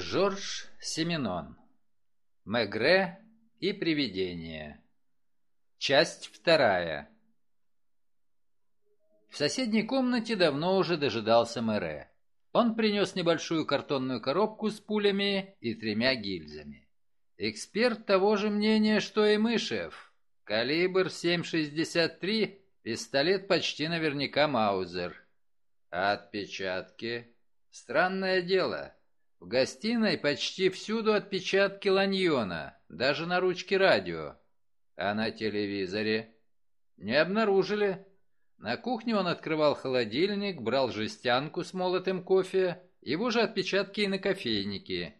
Жорж Семенон. Мегре и привидение. Часть вторая. В соседней комнате давно уже дожидался Мэре. Он принес небольшую картонную коробку с пулями и тремя гильзами. Эксперт того же мнения, что и Мышев. Калибр 7,63, пистолет почти наверняка Маузер. Отпечатки. Странное дело. В гостиной почти всюду отпечатки ланьона, даже на ручке радио. А на телевизоре? Не обнаружили. На кухне он открывал холодильник, брал жестянку с молотым кофе, его же отпечатки и на кофейнике.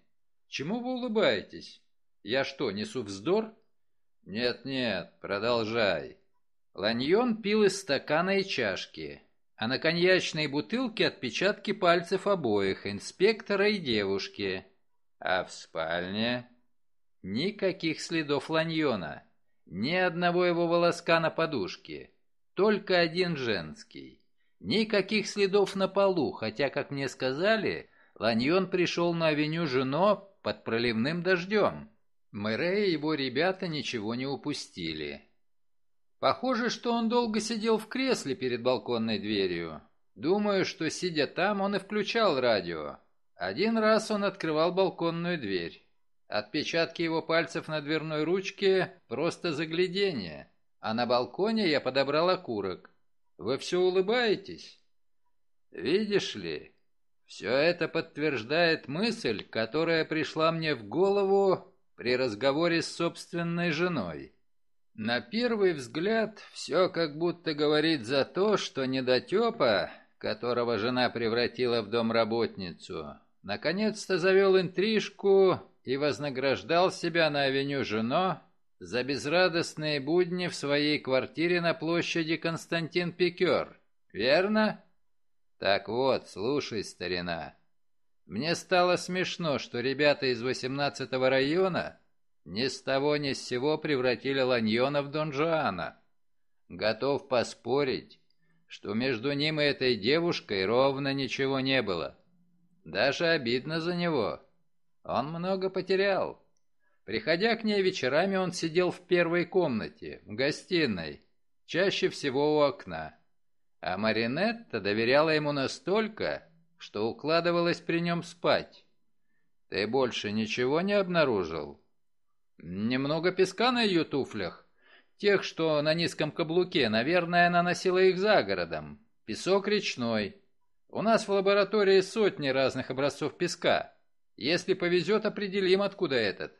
Чему вы улыбаетесь? Я что, несу вздор? Нет-нет, продолжай. Ланьон пил из стакана и чашки. А на коньячной бутылке отпечатки пальцев обоих, инспектора и девушки. А в спальне никаких следов ланьона, ни одного его волоска на подушке, только один женский. Никаких следов на полу, хотя, как мне сказали, ланьон пришел на авеню Жено под проливным дождем. Мэре и его ребята ничего не упустили. Похоже, что он долго сидел в кресле перед балконной дверью. Думаю, что, сидя там, он и включал радио. Один раз он открывал балконную дверь. Отпечатки его пальцев на дверной ручке – просто загляденье. А на балконе я подобрал окурок. Вы все улыбаетесь? Видишь ли, все это подтверждает мысль, которая пришла мне в голову при разговоре с собственной женой. На первый взгляд, все как будто говорит за то, что недотепа, которого жена превратила в домработницу, наконец-то завел интрижку и вознаграждал себя на авеню Жено за безрадостные будни в своей квартире на площади Константин Пикер. Верно? Так вот, слушай, старина. Мне стало смешно, что ребята из 18 района ни с того ни с сего превратили Ланьона в Дон Жуана. Готов поспорить, что между ним и этой девушкой ровно ничего не было. Даже обидно за него. Он много потерял. Приходя к ней вечерами, он сидел в первой комнате, в гостиной, чаще всего у окна. А Маринетта доверяла ему настолько, что укладывалась при нем спать. «Ты больше ничего не обнаружил?» Немного песка на ее туфлях. Тех, что на низком каблуке, наверное, она носила их за городом. Песок речной. У нас в лаборатории сотни разных образцов песка. Если повезет, определим, откуда этот.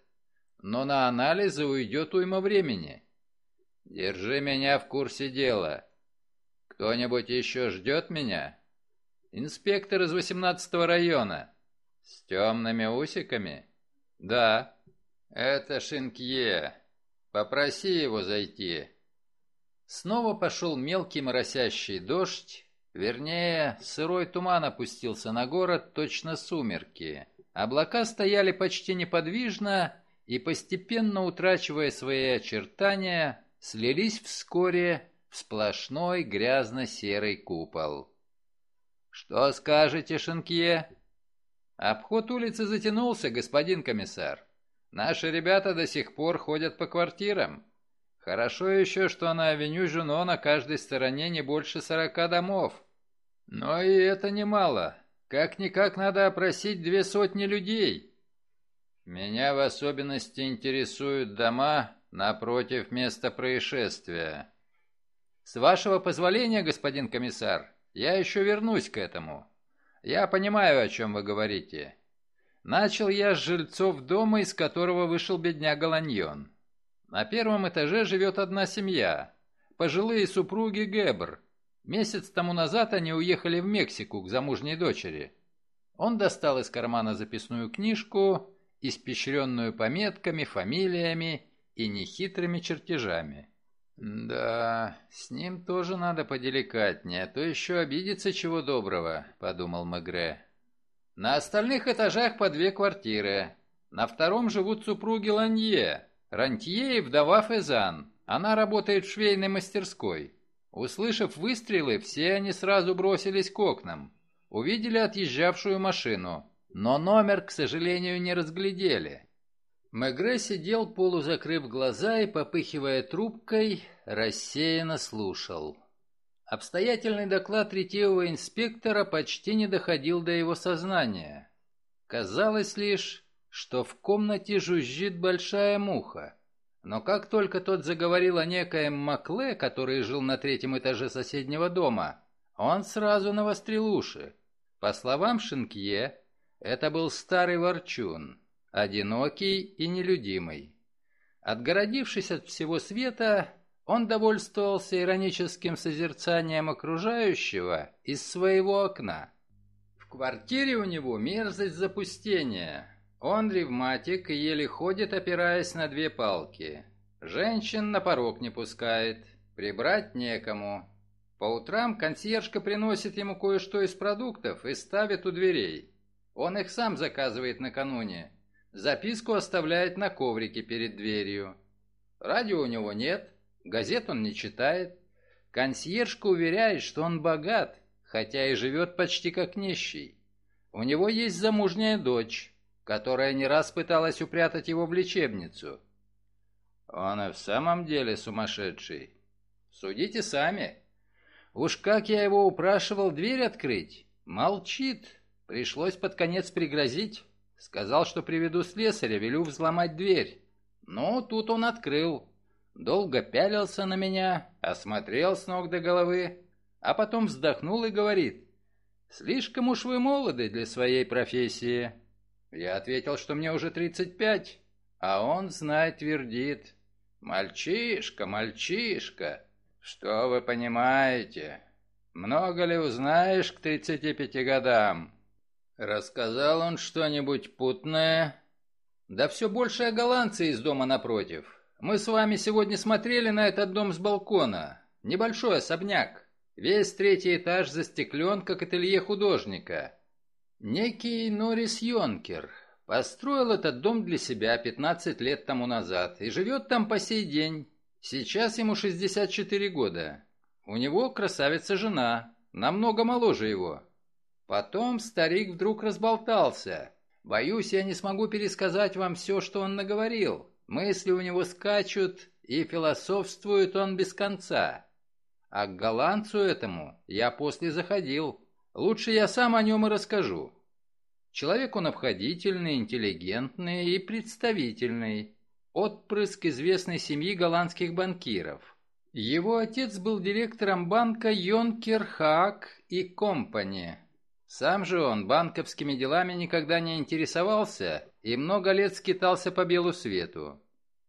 Но на анализы уйдет уйма времени. Держи меня в курсе дела. Кто-нибудь еще ждет меня? Инспектор из 18 района. С темными усиками? Да. «Это Шинкье. Попроси его зайти». Снова пошел мелкий моросящий дождь, вернее, сырой туман опустился на город, точно сумерки. Облака стояли почти неподвижно и, постепенно утрачивая свои очертания, слились вскоре в сплошной грязно-серый купол. «Что скажете, Шинкье?» «Обход улицы затянулся, господин комиссар. Наши ребята до сих пор ходят по квартирам. Хорошо еще, что на авеню Жюно на каждой стороне не больше сорока домов. Но и это немало. Как-никак надо опросить две сотни людей. Меня в особенности интересуют дома напротив места происшествия. С вашего позволения, господин комиссар, я еще вернусь к этому. Я понимаю, о чем вы говорите. Начал я с жильцов дома, из которого вышел бедняга Ланьон. На первом этаже живет одна семья. Пожилые супруги Гебр. Месяц тому назад они уехали в Мексику к замужней дочери. Он достал из кармана записную книжку, испещренную пометками, фамилиями и нехитрыми чертежами. «Да, с ним тоже надо поделикатнее, а то еще обидится чего доброго», — подумал Мегре. На остальных этажах по две квартиры. На втором живут супруги Ланье, рантье и вдова Фезан. Она работает в швейной мастерской. Услышав выстрелы, все они сразу бросились к окнам. Увидели отъезжавшую машину, но номер, к сожалению, не разглядели. Мегре сидел, полузакрыв глаза и, попыхивая трубкой, рассеянно слушал. Обстоятельный доклад третьего инспектора почти не доходил до его сознания. Казалось лишь, что в комнате жужжит большая муха. Но как только тот заговорил о некоем Макле, который жил на третьем этаже соседнего дома, он сразу навострил уши. По словам Шинкье, это был старый ворчун, одинокий и нелюдимый. Отгородившись от всего света, он довольствовался ироническим созерцанием окружающего из своего окна. В квартире у него мерзость запустения. Он ревматик и еле ходит, опираясь на две палки. Женщин на порог не пускает. Прибрать некому. По утрам консьержка приносит ему кое-что из продуктов и ставит у дверей. Он их сам заказывает накануне. Записку оставляет на коврике перед дверью. Радио у него нет, Газет он не читает. Консьержка уверяет, что он богат, хотя и живет почти как нищий. У него есть замужняя дочь, которая не раз пыталась упрятать его в лечебницу. Он и в самом деле сумасшедший. Судите сами. Уж как я его упрашивал дверь открыть. Молчит. Пришлось под конец пригрозить. Сказал, что приведу слесаря, велю взломать дверь. Но тут он открыл долго пялился на меня, осмотрел с ног до головы, а потом вздохнул и говорит, «Слишком уж вы молоды для своей профессии». Я ответил, что мне уже 35, а он, знай, твердит, «Мальчишка, мальчишка, что вы понимаете? Много ли узнаешь к 35 годам?» Рассказал он что-нибудь путное? Да все больше о голландце из дома напротив. Мы с вами сегодня смотрели на этот дом с балкона. Небольшой особняк. Весь третий этаж застеклен, как ателье художника. Некий Норис Йонкер построил этот дом для себя 15 лет тому назад и живет там по сей день. Сейчас ему 64 года. У него красавица жена, намного моложе его. Потом старик вдруг разболтался. Боюсь, я не смогу пересказать вам все, что он наговорил. Мысли у него скачут, и философствует он без конца. А к голландцу этому я после заходил. Лучше я сам о нем и расскажу. Человек он обходительный, интеллигентный и представительный. Отпрыск известной семьи голландских банкиров. Его отец был директором банка Йонкер Хаак и Компани. Сам же он банковскими делами никогда не интересовался и много лет скитался по белу свету.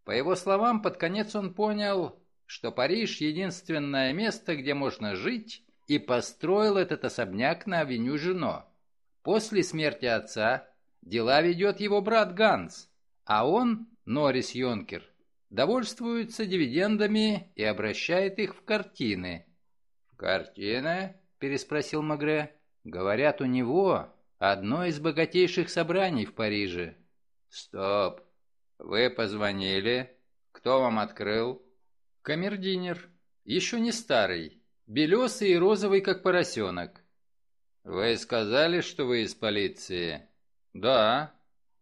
По его словам, под конец он понял, что Париж – единственное место, где можно жить, и построил этот особняк на авеню Жено. После смерти отца дела ведет его брат Ганс, а он, Норрис Йонкер, довольствуется дивидендами и обращает их в картины. «В картины?» – переспросил Магре. «Говорят, у него Одно из богатейших собраний в Париже. Стоп. Вы позвонили? Кто вам открыл? Камердинер. Еще не старый. Белесый и розовый, как поросенок. Вы сказали, что вы из полиции? Да.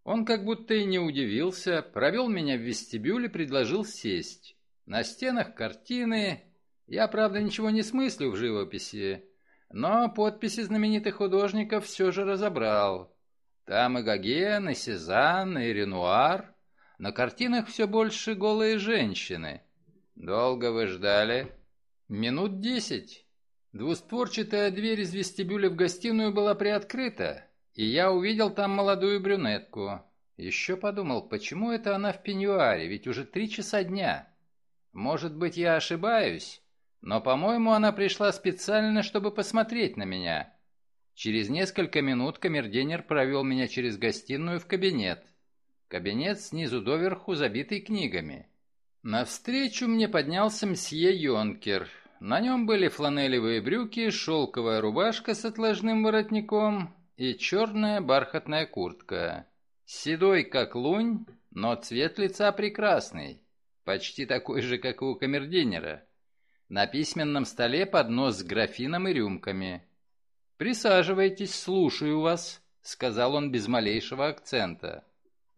Он как будто и не удивился, провел меня в вестибюль и предложил сесть. На стенах картины. Я, правда, ничего не смыслю в живописи но подписи знаменитых художников все же разобрал. Там и Гоген, и Сезанн, и Ренуар. На картинах все больше голые женщины. Долго вы ждали? Минут десять. Двустворчатая дверь из вестибюля в гостиную была приоткрыта, и я увидел там молодую брюнетку. Еще подумал, почему это она в пеньюаре, ведь уже три часа дня. Может быть, я ошибаюсь, но, по-моему, она пришла специально, чтобы посмотреть на меня. Через несколько минут камердинер провел меня через гостиную в кабинет. Кабинет снизу доверху забитый книгами. Навстречу мне поднялся мсье Йонкер. На нем были фланелевые брюки, шелковая рубашка с отложным воротником и черная бархатная куртка. Седой, как лунь, но цвет лица прекрасный. Почти такой же, как у камердинера. На письменном столе поднос с графином и рюмками. «Присаживайтесь, слушаю вас», — сказал он без малейшего акцента.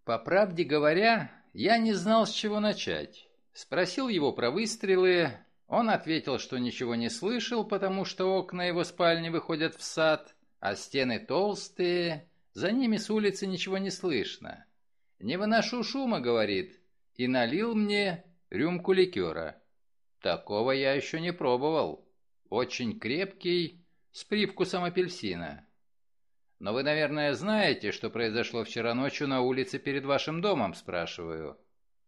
По правде говоря, я не знал, с чего начать. Спросил его про выстрелы. Он ответил, что ничего не слышал, потому что окна его спальни выходят в сад, а стены толстые, за ними с улицы ничего не слышно. «Не выношу шума», — говорит, и налил мне рюмку ликера. Такого я еще не пробовал. Очень крепкий, с привкусом апельсина. Но вы, наверное, знаете, что произошло вчера ночью на улице перед вашим домом, спрашиваю.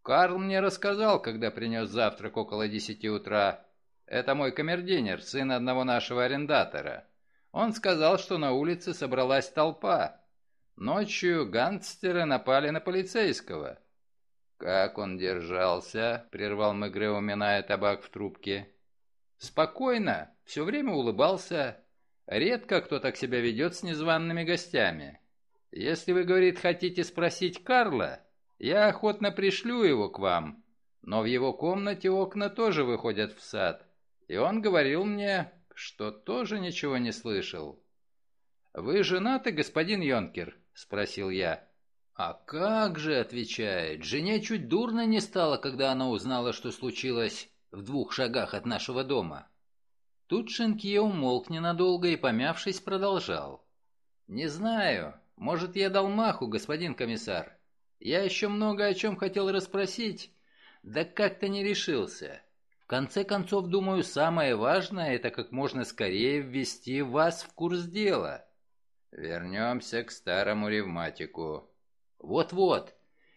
Карл мне рассказал, когда принес завтрак около десяти утра. Это мой камердинер, сын одного нашего арендатора. Он сказал, что на улице собралась толпа. Ночью гангстеры напали на полицейского. «Как он держался?» — прервал Мегре, уминая табак в трубке. «Спокойно, все время улыбался. Редко кто так себя ведет с незваными гостями. Если вы, говорит, хотите спросить Карла, я охотно пришлю его к вам. Но в его комнате окна тоже выходят в сад. И он говорил мне, что тоже ничего не слышал». «Вы женаты, господин Йонкер?» — спросил я. «А как же», — отвечает, — «жене чуть дурно не стало, когда она узнала, что случилось в двух шагах от нашего дома». Тут Шенкье умолк ненадолго и, помявшись, продолжал. «Не знаю. Может, я дал маху, господин комиссар. Я еще много о чем хотел расспросить, да как-то не решился. В конце концов, думаю, самое важное — это как можно скорее ввести вас в курс дела». «Вернемся к старому ревматику», вот-вот.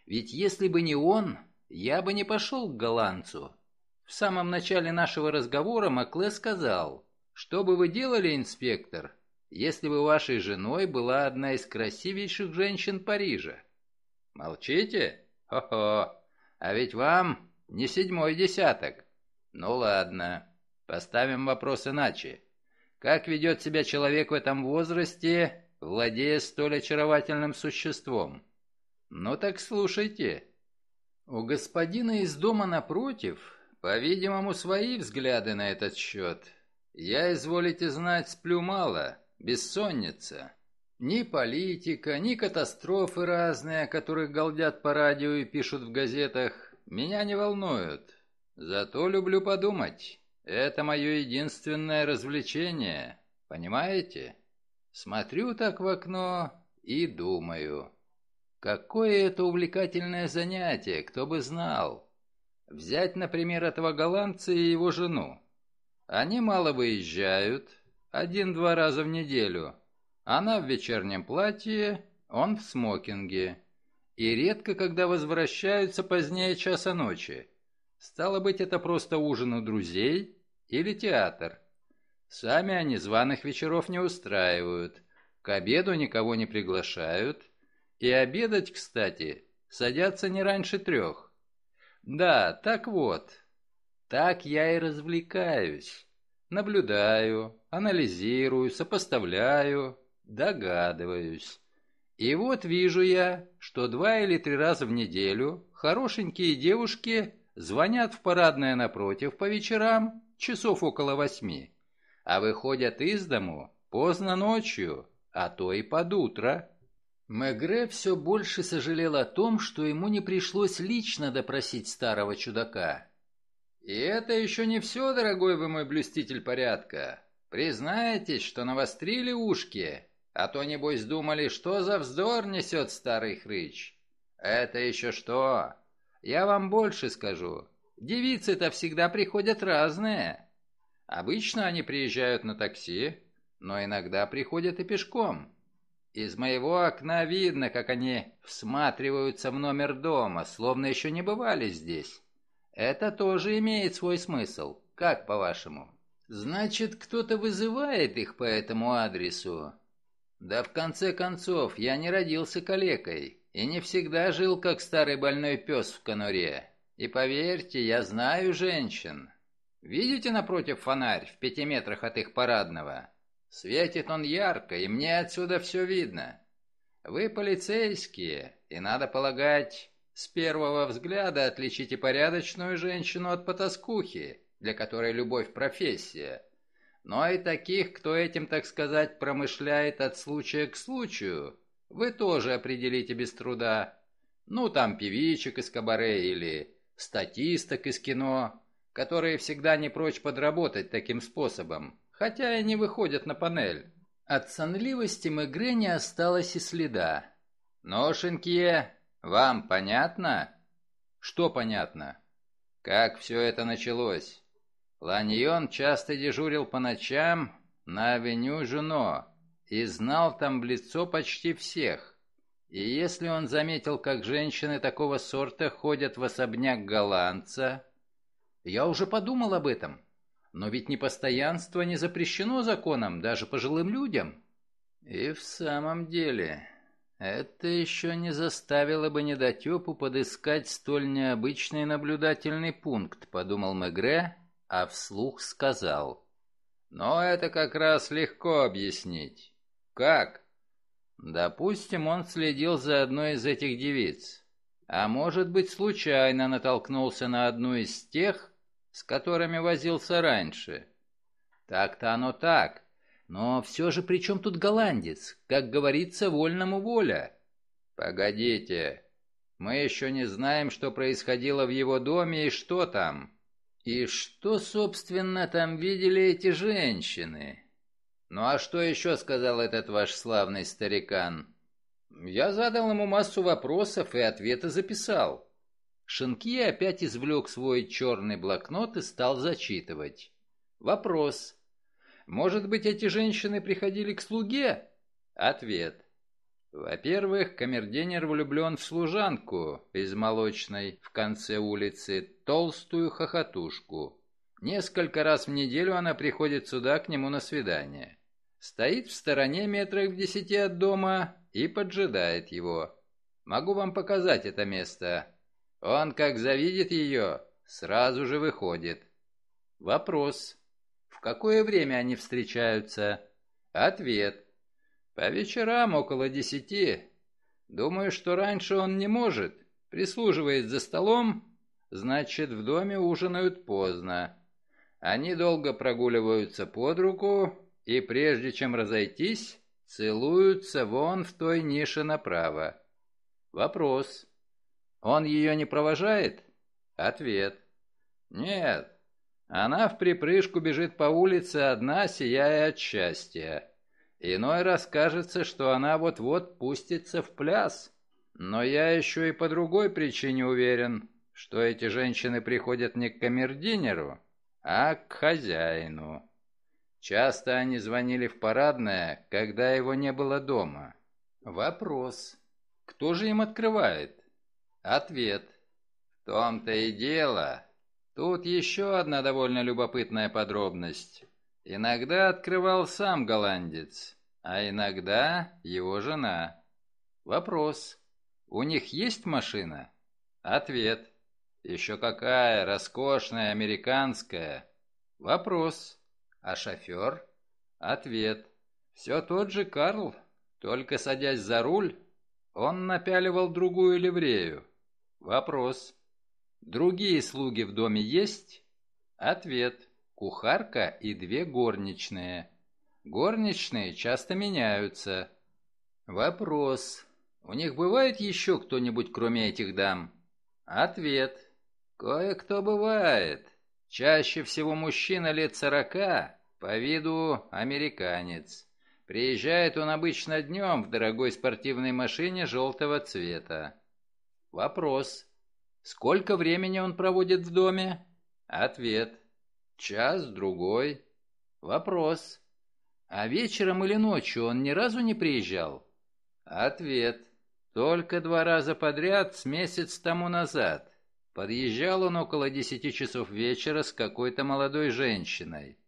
Ведь если бы не он, я бы не пошел к голландцу. В самом начале нашего разговора Макле сказал, «Что бы вы делали, инспектор, если бы вашей женой была одна из красивейших женщин Парижа?» «Молчите? Хо-хо! А ведь вам не седьмой десяток!» «Ну ладно, поставим вопрос иначе. Как ведет себя человек в этом возрасте, владея столь очаровательным существом?» «Ну так слушайте. У господина из дома напротив, по-видимому, свои взгляды на этот счет. Я, изволите знать, сплю мало, бессонница. Ни политика, ни катастрофы разные, о которых голдят по радио и пишут в газетах, меня не волнуют. Зато люблю подумать. Это мое единственное развлечение, понимаете? Смотрю так в окно и думаю». Какое это увлекательное занятие, кто бы знал. Взять, например, этого голландца и его жену. Они мало выезжают, один-два раза в неделю. Она в вечернем платье, он в смокинге. И редко, когда возвращаются позднее часа ночи. Стало быть, это просто ужин у друзей или театр. Сами они званых вечеров не устраивают, к обеду никого не приглашают – и обедать, кстати, садятся не раньше трех. Да, так вот. Так я и развлекаюсь. Наблюдаю, анализирую, сопоставляю, догадываюсь. И вот вижу я, что два или три раза в неделю хорошенькие девушки звонят в парадное напротив по вечерам, часов около восьми, а выходят из дому поздно ночью, а то и под утро. Мегре все больше сожалел о том, что ему не пришлось лично допросить старого чудака. «И это еще не все, дорогой вы мой блюститель порядка. Признаетесь, что навострили ушки, а то, небось, думали, что за вздор несет старый хрыч. Это еще что? Я вам больше скажу. Девицы-то всегда приходят разные. Обычно они приезжают на такси, но иногда приходят и пешком». Из моего окна видно, как они всматриваются в номер дома, словно еще не бывали здесь. Это тоже имеет свой смысл. Как, по-вашему? Значит, кто-то вызывает их по этому адресу. Да в конце концов, я не родился калекой и не всегда жил как старый больной пес в конуре. И поверьте, я знаю женщин. Видите напротив фонарь в пяти метрах от их парадного? Светит он ярко, и мне отсюда все видно. Вы полицейские, и, надо полагать, с первого взгляда отличите порядочную женщину от потаскухи, для которой любовь – профессия. Но и таких, кто этим, так сказать, промышляет от случая к случаю, вы тоже определите без труда. Ну, там певичек из кабаре или статисток из кино, которые всегда не прочь подработать таким способом хотя и не выходят на панель. От сонливости Мегре не осталось и следа. «Ношенькие, вам понятно?» «Что понятно?» «Как все это началось?» Ланьон часто дежурил по ночам на авеню Жуно и знал там в лицо почти всех. И если он заметил, как женщины такого сорта ходят в особняк голландца... «Я уже подумал об этом. Но ведь непостоянство не запрещено законом даже пожилым людям. И в самом деле, это еще не заставило бы недотепу подыскать столь необычный наблюдательный пункт, подумал Мегре, а вслух сказал. Но это как раз легко объяснить. Как? Допустим, он следил за одной из этих девиц. А может быть, случайно натолкнулся на одну из тех, с которыми возился раньше. Так-то оно так. Но все же при чем тут голландец? Как говорится, вольному воля. Погодите. Мы еще не знаем, что происходило в его доме и что там. И что, собственно, там видели эти женщины? Ну а что еще сказал этот ваш славный старикан? Я задал ему массу вопросов и ответы записал. Шинкье опять извлек свой черный блокнот и стал зачитывать. Вопрос. Может быть, эти женщины приходили к слуге? Ответ. Во-первых, камердинер влюблен в служанку из молочной в конце улицы, толстую хохотушку. Несколько раз в неделю она приходит сюда к нему на свидание. Стоит в стороне метрах в десяти от дома и поджидает его. Могу вам показать это место. Он как завидит ее, сразу же выходит. Вопрос. В какое время они встречаются? Ответ. По вечерам около десяти. Думаю, что раньше он не может. Прислуживает за столом, значит, в доме ужинают поздно. Они долго прогуливаются под руку и, прежде чем разойтись, целуются вон в той нише направо. Вопрос. Он ее не провожает? Ответ. Нет. Она в припрыжку бежит по улице одна, сияя от счастья. Иной раз кажется, что она вот-вот пустится в пляс. Но я еще и по другой причине уверен, что эти женщины приходят не к камердинеру, а к хозяину. Часто они звонили в парадное, когда его не было дома. Вопрос. Кто же им открывает? Ответ. В том-то и дело. Тут еще одна довольно любопытная подробность. Иногда открывал сам голландец, а иногда его жена. Вопрос. У них есть машина? Ответ. Еще какая, роскошная, американская. Вопрос. А шофер? Ответ. Все тот же Карл, только садясь за руль, он напяливал другую ливрею. Вопрос. Другие слуги в доме есть? Ответ. Кухарка и две горничные. Горничные часто меняются. Вопрос. У них бывает еще кто-нибудь, кроме этих дам? Ответ. Кое-кто бывает. Чаще всего мужчина лет сорока, по виду американец. Приезжает он обычно днем в дорогой спортивной машине желтого цвета. Вопрос. Сколько времени он проводит в доме? Ответ. Час-другой. Вопрос. А вечером или ночью он ни разу не приезжал? Ответ. Только два раза подряд с месяц тому назад. Подъезжал он около десяти часов вечера с какой-то молодой женщиной.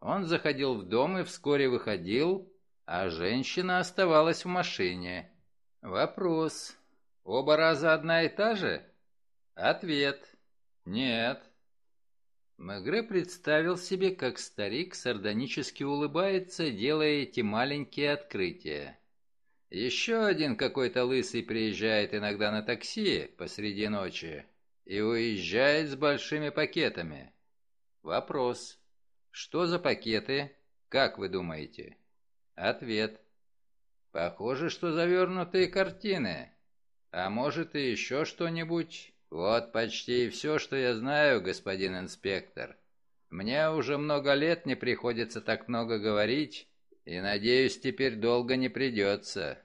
Он заходил в дом и вскоре выходил, а женщина оставалась в машине. Вопрос. Оба раза одна и та же? Ответ. Нет. Мегре представил себе, как старик сардонически улыбается, делая эти маленькие открытия. Еще один какой-то лысый приезжает иногда на такси посреди ночи и уезжает с большими пакетами. Вопрос. Что за пакеты? Как вы думаете? Ответ. Похоже, что завернутые картины. А может и еще что-нибудь? Вот почти все, что я знаю, господин инспектор. Мне уже много лет не приходится так много говорить, и, надеюсь, теперь долго не придется.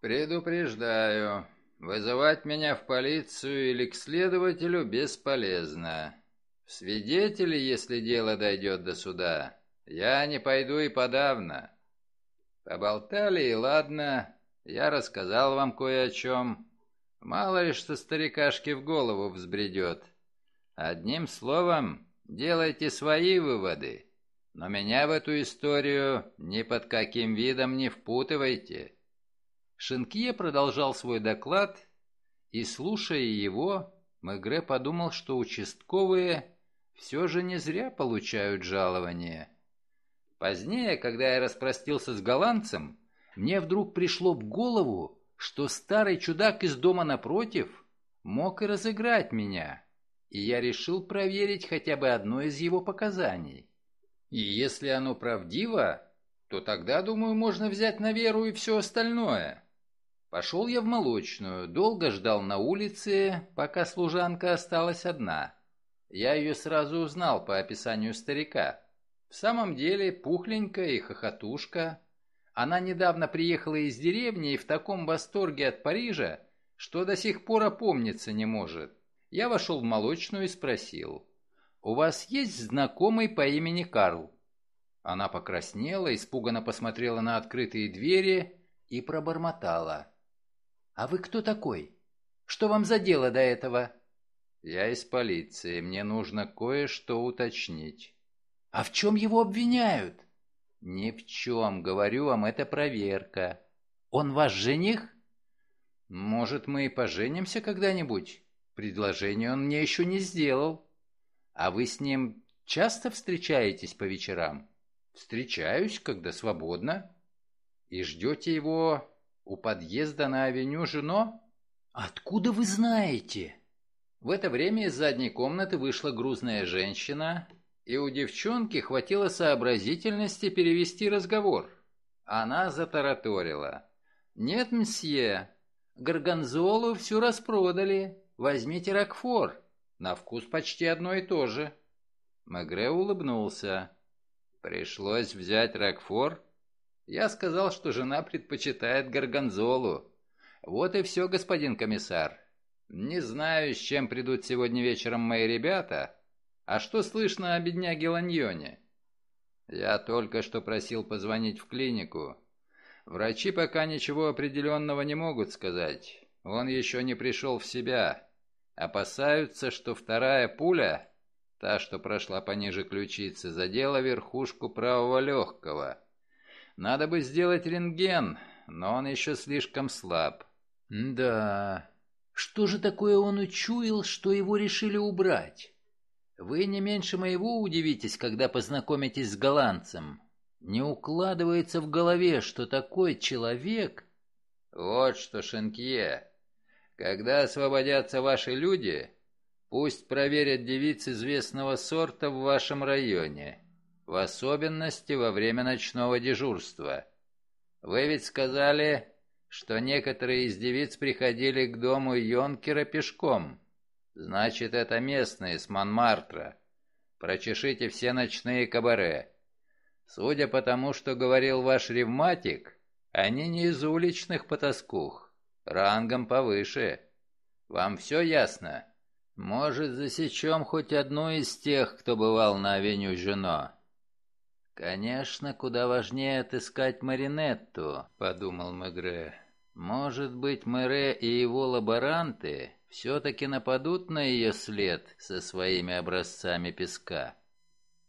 Предупреждаю, вызывать меня в полицию или к следователю бесполезно. В свидетели, если дело дойдет до суда, я не пойду и подавно. Поболтали, и ладно, я рассказал вам кое о чем. Мало ли, что старикашке в голову взбредет. Одним словом, делайте свои выводы, но меня в эту историю ни под каким видом не впутывайте». Шинкье продолжал свой доклад, и, слушая его, Мегре подумал, что участковые все же не зря получают жалование. Позднее, когда я распростился с голландцем, мне вдруг пришло в голову, что старый чудак из дома напротив мог и разыграть меня, и я решил проверить хотя бы одно из его показаний. И если оно правдиво, то тогда, думаю, можно взять на веру и все остальное. Пошел я в молочную, долго ждал на улице, пока служанка осталась одна. Я ее сразу узнал по описанию старика. В самом деле пухленькая и хохотушка, она недавно приехала из деревни и в таком восторге от Парижа, что до сих пор опомниться не может. Я вошел в молочную и спросил. «У вас есть знакомый по имени Карл?» Она покраснела, испуганно посмотрела на открытые двери и пробормотала. «А вы кто такой? Что вам за дело до этого?» «Я из полиции. Мне нужно кое-что уточнить». «А в чем его обвиняют?» «Ни в чем, говорю вам, это проверка. Он ваш жених?» «Может, мы и поженимся когда-нибудь? Предложение он мне еще не сделал. А вы с ним часто встречаетесь по вечерам?» «Встречаюсь, когда свободно». «И ждете его у подъезда на авеню Жено?» «Откуда вы знаете?» В это время из задней комнаты вышла грузная женщина и у девчонки хватило сообразительности перевести разговор. Она затараторила. «Нет, мсье, горгонзолу всю распродали. Возьмите ракфор. На вкус почти одно и то же». Мегре улыбнулся. «Пришлось взять ракфор. «Я сказал, что жена предпочитает горгонзолу». «Вот и все, господин комиссар. Не знаю, с чем придут сегодня вечером мои ребята, а что слышно о бедняге Ланьоне? Я только что просил позвонить в клинику. Врачи пока ничего определенного не могут сказать. Он еще не пришел в себя. Опасаются, что вторая пуля, та, что прошла пониже ключицы, задела верхушку правого легкого. Надо бы сделать рентген, но он еще слишком слаб. Да. Что же такое он учуял, что его решили убрать? Вы не меньше моего удивитесь, когда познакомитесь с голландцем. Не укладывается в голове, что такой человек... Вот что, Шенкье, когда освободятся ваши люди, пусть проверят девиц известного сорта в вашем районе, в особенности во время ночного дежурства. Вы ведь сказали, что некоторые из девиц приходили к дому Йонкера пешком. Значит, это местные с Монмартра. Прочешите все ночные кабаре. Судя по тому, что говорил ваш ревматик, они не из уличных потаскух, рангом повыше. Вам все ясно? Может, засечем хоть одну из тех, кто бывал на авеню Жено?» «Конечно, куда важнее отыскать Маринетту», — подумал Мегре. «Может быть, Мэре и его лаборанты все-таки нападут на ее след со своими образцами песка.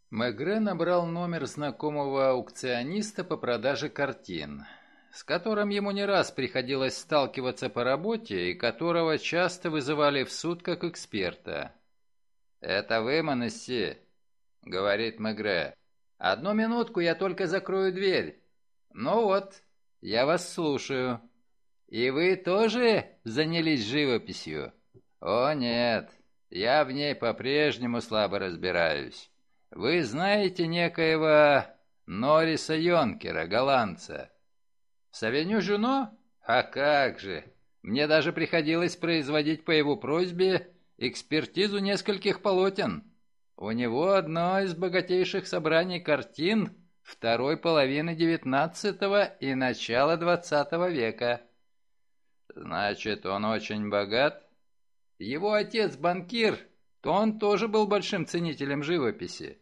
Мегре набрал номер знакомого аукциониста по продаже картин, с которым ему не раз приходилось сталкиваться по работе и которого часто вызывали в суд как эксперта. «Это вы, Монесси?» — говорит Мегре. «Одну минутку, я только закрою дверь». «Ну вот, я вас слушаю». И вы тоже занялись живописью? О нет, я в ней по-прежнему слабо разбираюсь. Вы знаете некоего Нориса Йонкера, голландца? Савеню Жуно? А как же! Мне даже приходилось производить по его просьбе экспертизу нескольких полотен. У него одно из богатейших собраний картин второй половины XIX и начала XX века. Значит, он очень богат? Его отец банкир, то он тоже был большим ценителем живописи.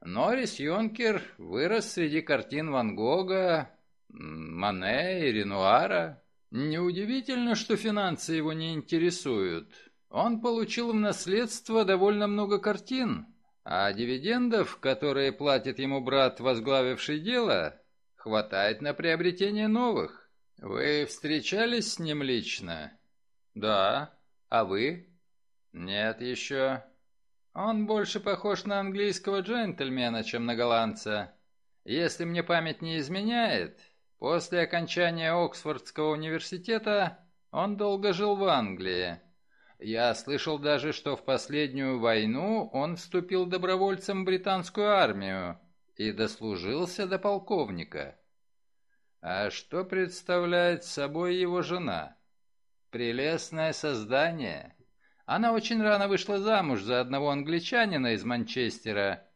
Норрис Юнкер вырос среди картин Ван Гога, Мане и Ренуара. Неудивительно, что финансы его не интересуют. Он получил в наследство довольно много картин, а дивидендов, которые платит ему брат, возглавивший дело, хватает на приобретение новых. «Вы встречались с ним лично?» «Да. А вы?» «Нет еще. Он больше похож на английского джентльмена, чем на голландца. Если мне память не изменяет, после окончания Оксфордского университета он долго жил в Англии. Я слышал даже, что в последнюю войну он вступил добровольцем в британскую армию и дослужился до полковника». А что представляет собой его жена? Прелестное создание. Она очень рано вышла замуж за одного англичанина из Манчестера.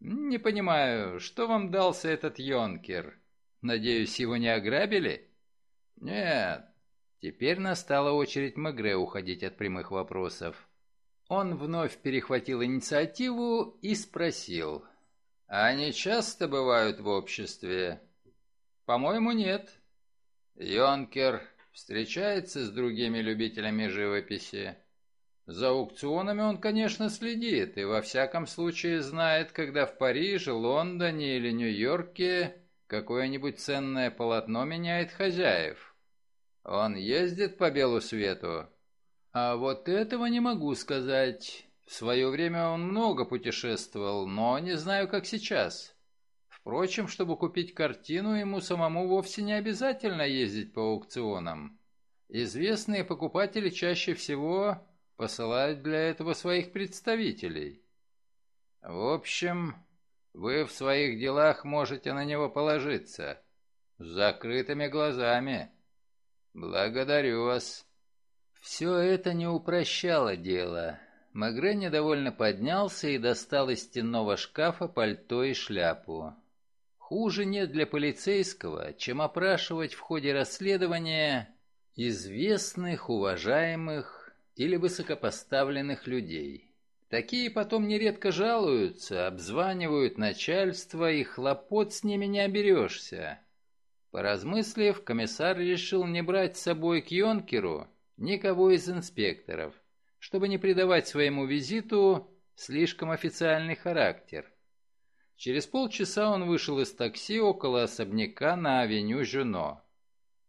Не понимаю, что вам дался этот Йонкер? Надеюсь, его не ограбили? Нет. Теперь настала очередь Мегре уходить от прямых вопросов. Он вновь перехватил инициативу и спросил. А «Они часто бывают в обществе?» По-моему, нет. Йонкер встречается с другими любителями живописи. За аукционами он, конечно, следит и во всяком случае знает, когда в Париже, Лондоне или Нью-Йорке какое-нибудь ценное полотно меняет хозяев. Он ездит по белу свету. А вот этого не могу сказать. В свое время он много путешествовал, но не знаю, как сейчас. Впрочем, чтобы купить картину, ему самому вовсе не обязательно ездить по аукционам. Известные покупатели чаще всего посылают для этого своих представителей. В общем, вы в своих делах можете на него положиться. С закрытыми глазами. Благодарю вас. Все это не упрощало дело. Мегре недовольно поднялся и достал из стенного шкафа пальто и шляпу. Хуже нет для полицейского, чем опрашивать в ходе расследования известных, уважаемых или высокопоставленных людей. Такие потом нередко жалуются, обзванивают начальство, и хлопот с ними не оберешься. Поразмыслив, комиссар решил не брать с собой к Йонкеру никого из инспекторов, чтобы не придавать своему визиту слишком официальный характер. Через полчаса он вышел из такси около особняка на авеню Жюно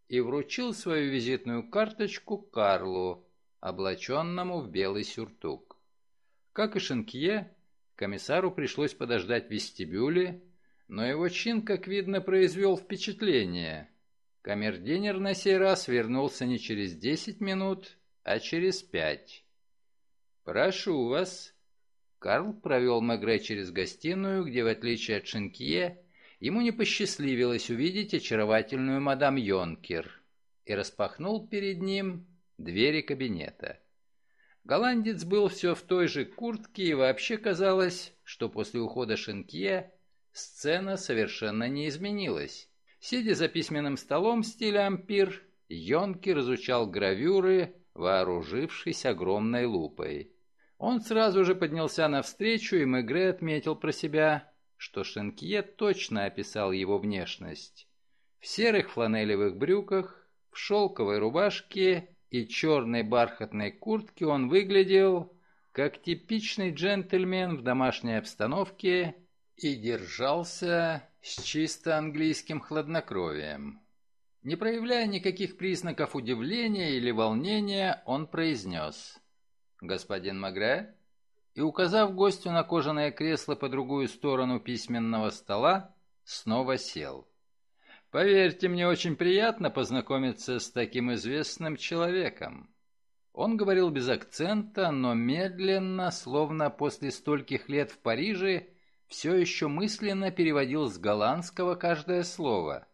и вручил свою визитную карточку Карлу, облаченному в белый сюртук. Как и Шенкье, комиссару пришлось подождать в вестибюле, но его чин, как видно, произвел впечатление. Камердинер на сей раз вернулся не через десять минут, а через пять. «Прошу вас», Карл провел Мегре через гостиную, где, в отличие от Шинкье, ему не посчастливилось увидеть очаровательную мадам Йонкер, и распахнул перед ним двери кабинета. Голландец был все в той же куртке, и вообще казалось, что после ухода Шинкье сцена совершенно не изменилась. Сидя за письменным столом в стиле ампир, Йонкер разучал гравюры, вооружившись огромной лупой. Он сразу же поднялся навстречу, и Мегре отметил про себя, что Шенкье точно описал его внешность. В серых фланелевых брюках, в шелковой рубашке и черной бархатной куртке он выглядел как типичный джентльмен в домашней обстановке и держался с чисто английским хладнокровием. Не проявляя никаких признаков удивления или волнения, он произнес – господин Магре, и, указав гостю на кожаное кресло по другую сторону письменного стола, снова сел. «Поверьте, мне очень приятно познакомиться с таким известным человеком». Он говорил без акцента, но медленно, словно после стольких лет в Париже, все еще мысленно переводил с голландского каждое слово.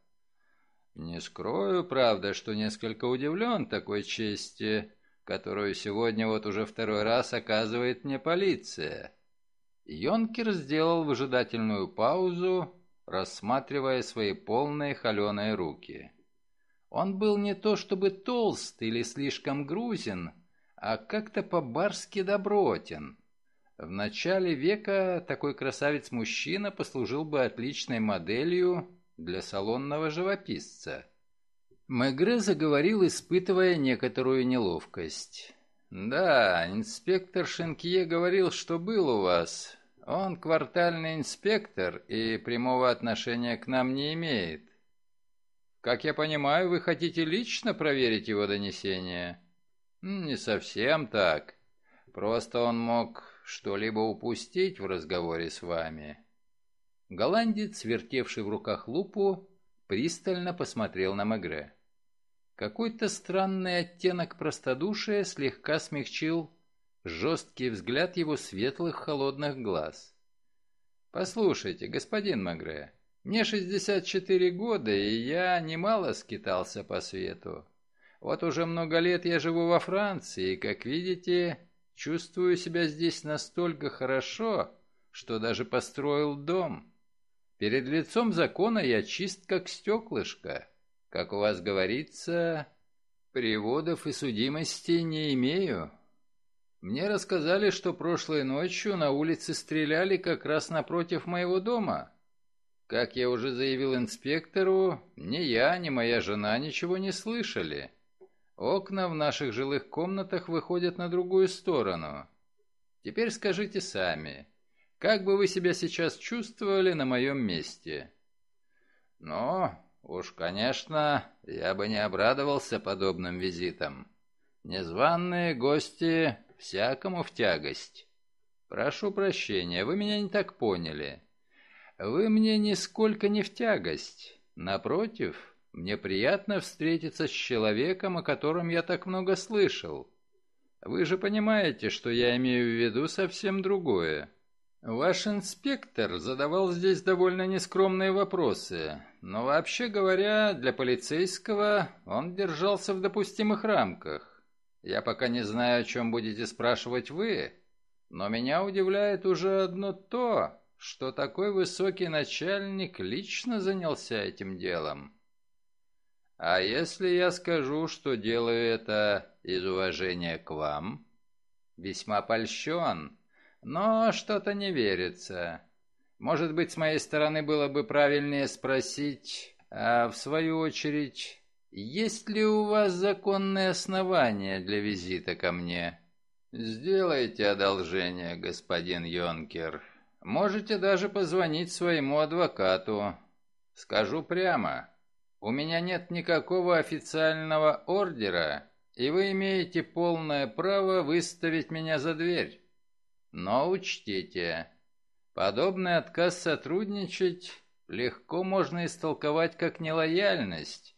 «Не скрою, правда, что несколько удивлен такой чести» которую сегодня вот уже второй раз оказывает мне полиция». Йонкер сделал выжидательную паузу, рассматривая свои полные холеные руки. Он был не то чтобы толст или слишком грузен, а как-то по-барски добротен. В начале века такой красавец-мужчина послужил бы отличной моделью для салонного живописца. Мегре заговорил, испытывая некоторую неловкость. «Да, инспектор Шенкье говорил, что был у вас. Он квартальный инспектор и прямого отношения к нам не имеет. Как я понимаю, вы хотите лично проверить его донесение?» «Не совсем так. Просто он мог что-либо упустить в разговоре с вами». Голландец, вертевший в руках лупу, пристально посмотрел на Мегре. Какой-то странный оттенок простодушия слегка смягчил жесткий взгляд его светлых холодных глаз. «Послушайте, господин Магре, мне 64 года, и я немало скитался по свету. Вот уже много лет я живу во Франции, и, как видите, чувствую себя здесь настолько хорошо, что даже построил дом. Перед лицом закона я чист, как стеклышко». Как у вас говорится, приводов и судимости не имею. Мне рассказали, что прошлой ночью на улице стреляли как раз напротив моего дома. Как я уже заявил инспектору, ни я, ни моя жена ничего не слышали. Окна в наших жилых комнатах выходят на другую сторону. Теперь скажите сами, как бы вы себя сейчас чувствовали на моем месте? Но Уж, конечно, я бы не обрадовался подобным визитам. Незваные гости всякому в тягость. Прошу прощения, вы меня не так поняли. Вы мне нисколько не в тягость. Напротив, мне приятно встретиться с человеком, о котором я так много слышал. Вы же понимаете, что я имею в виду совсем другое. Ваш инспектор задавал здесь довольно нескромные вопросы, но вообще говоря, для полицейского он держался в допустимых рамках. Я пока не знаю, о чем будете спрашивать вы, но меня удивляет уже одно то, что такой высокий начальник лично занялся этим делом. А если я скажу, что делаю это из уважения к вам? Весьма польщен, но что-то не верится. Может быть, с моей стороны было бы правильнее спросить, а в свою очередь, есть ли у вас законные основания для визита ко мне? Сделайте одолжение, господин Йонкер. Можете даже позвонить своему адвокату. Скажу прямо, у меня нет никакого официального ордера, и вы имеете полное право выставить меня за дверь. Но учтите, Подобный отказ сотрудничать легко можно истолковать как нелояльность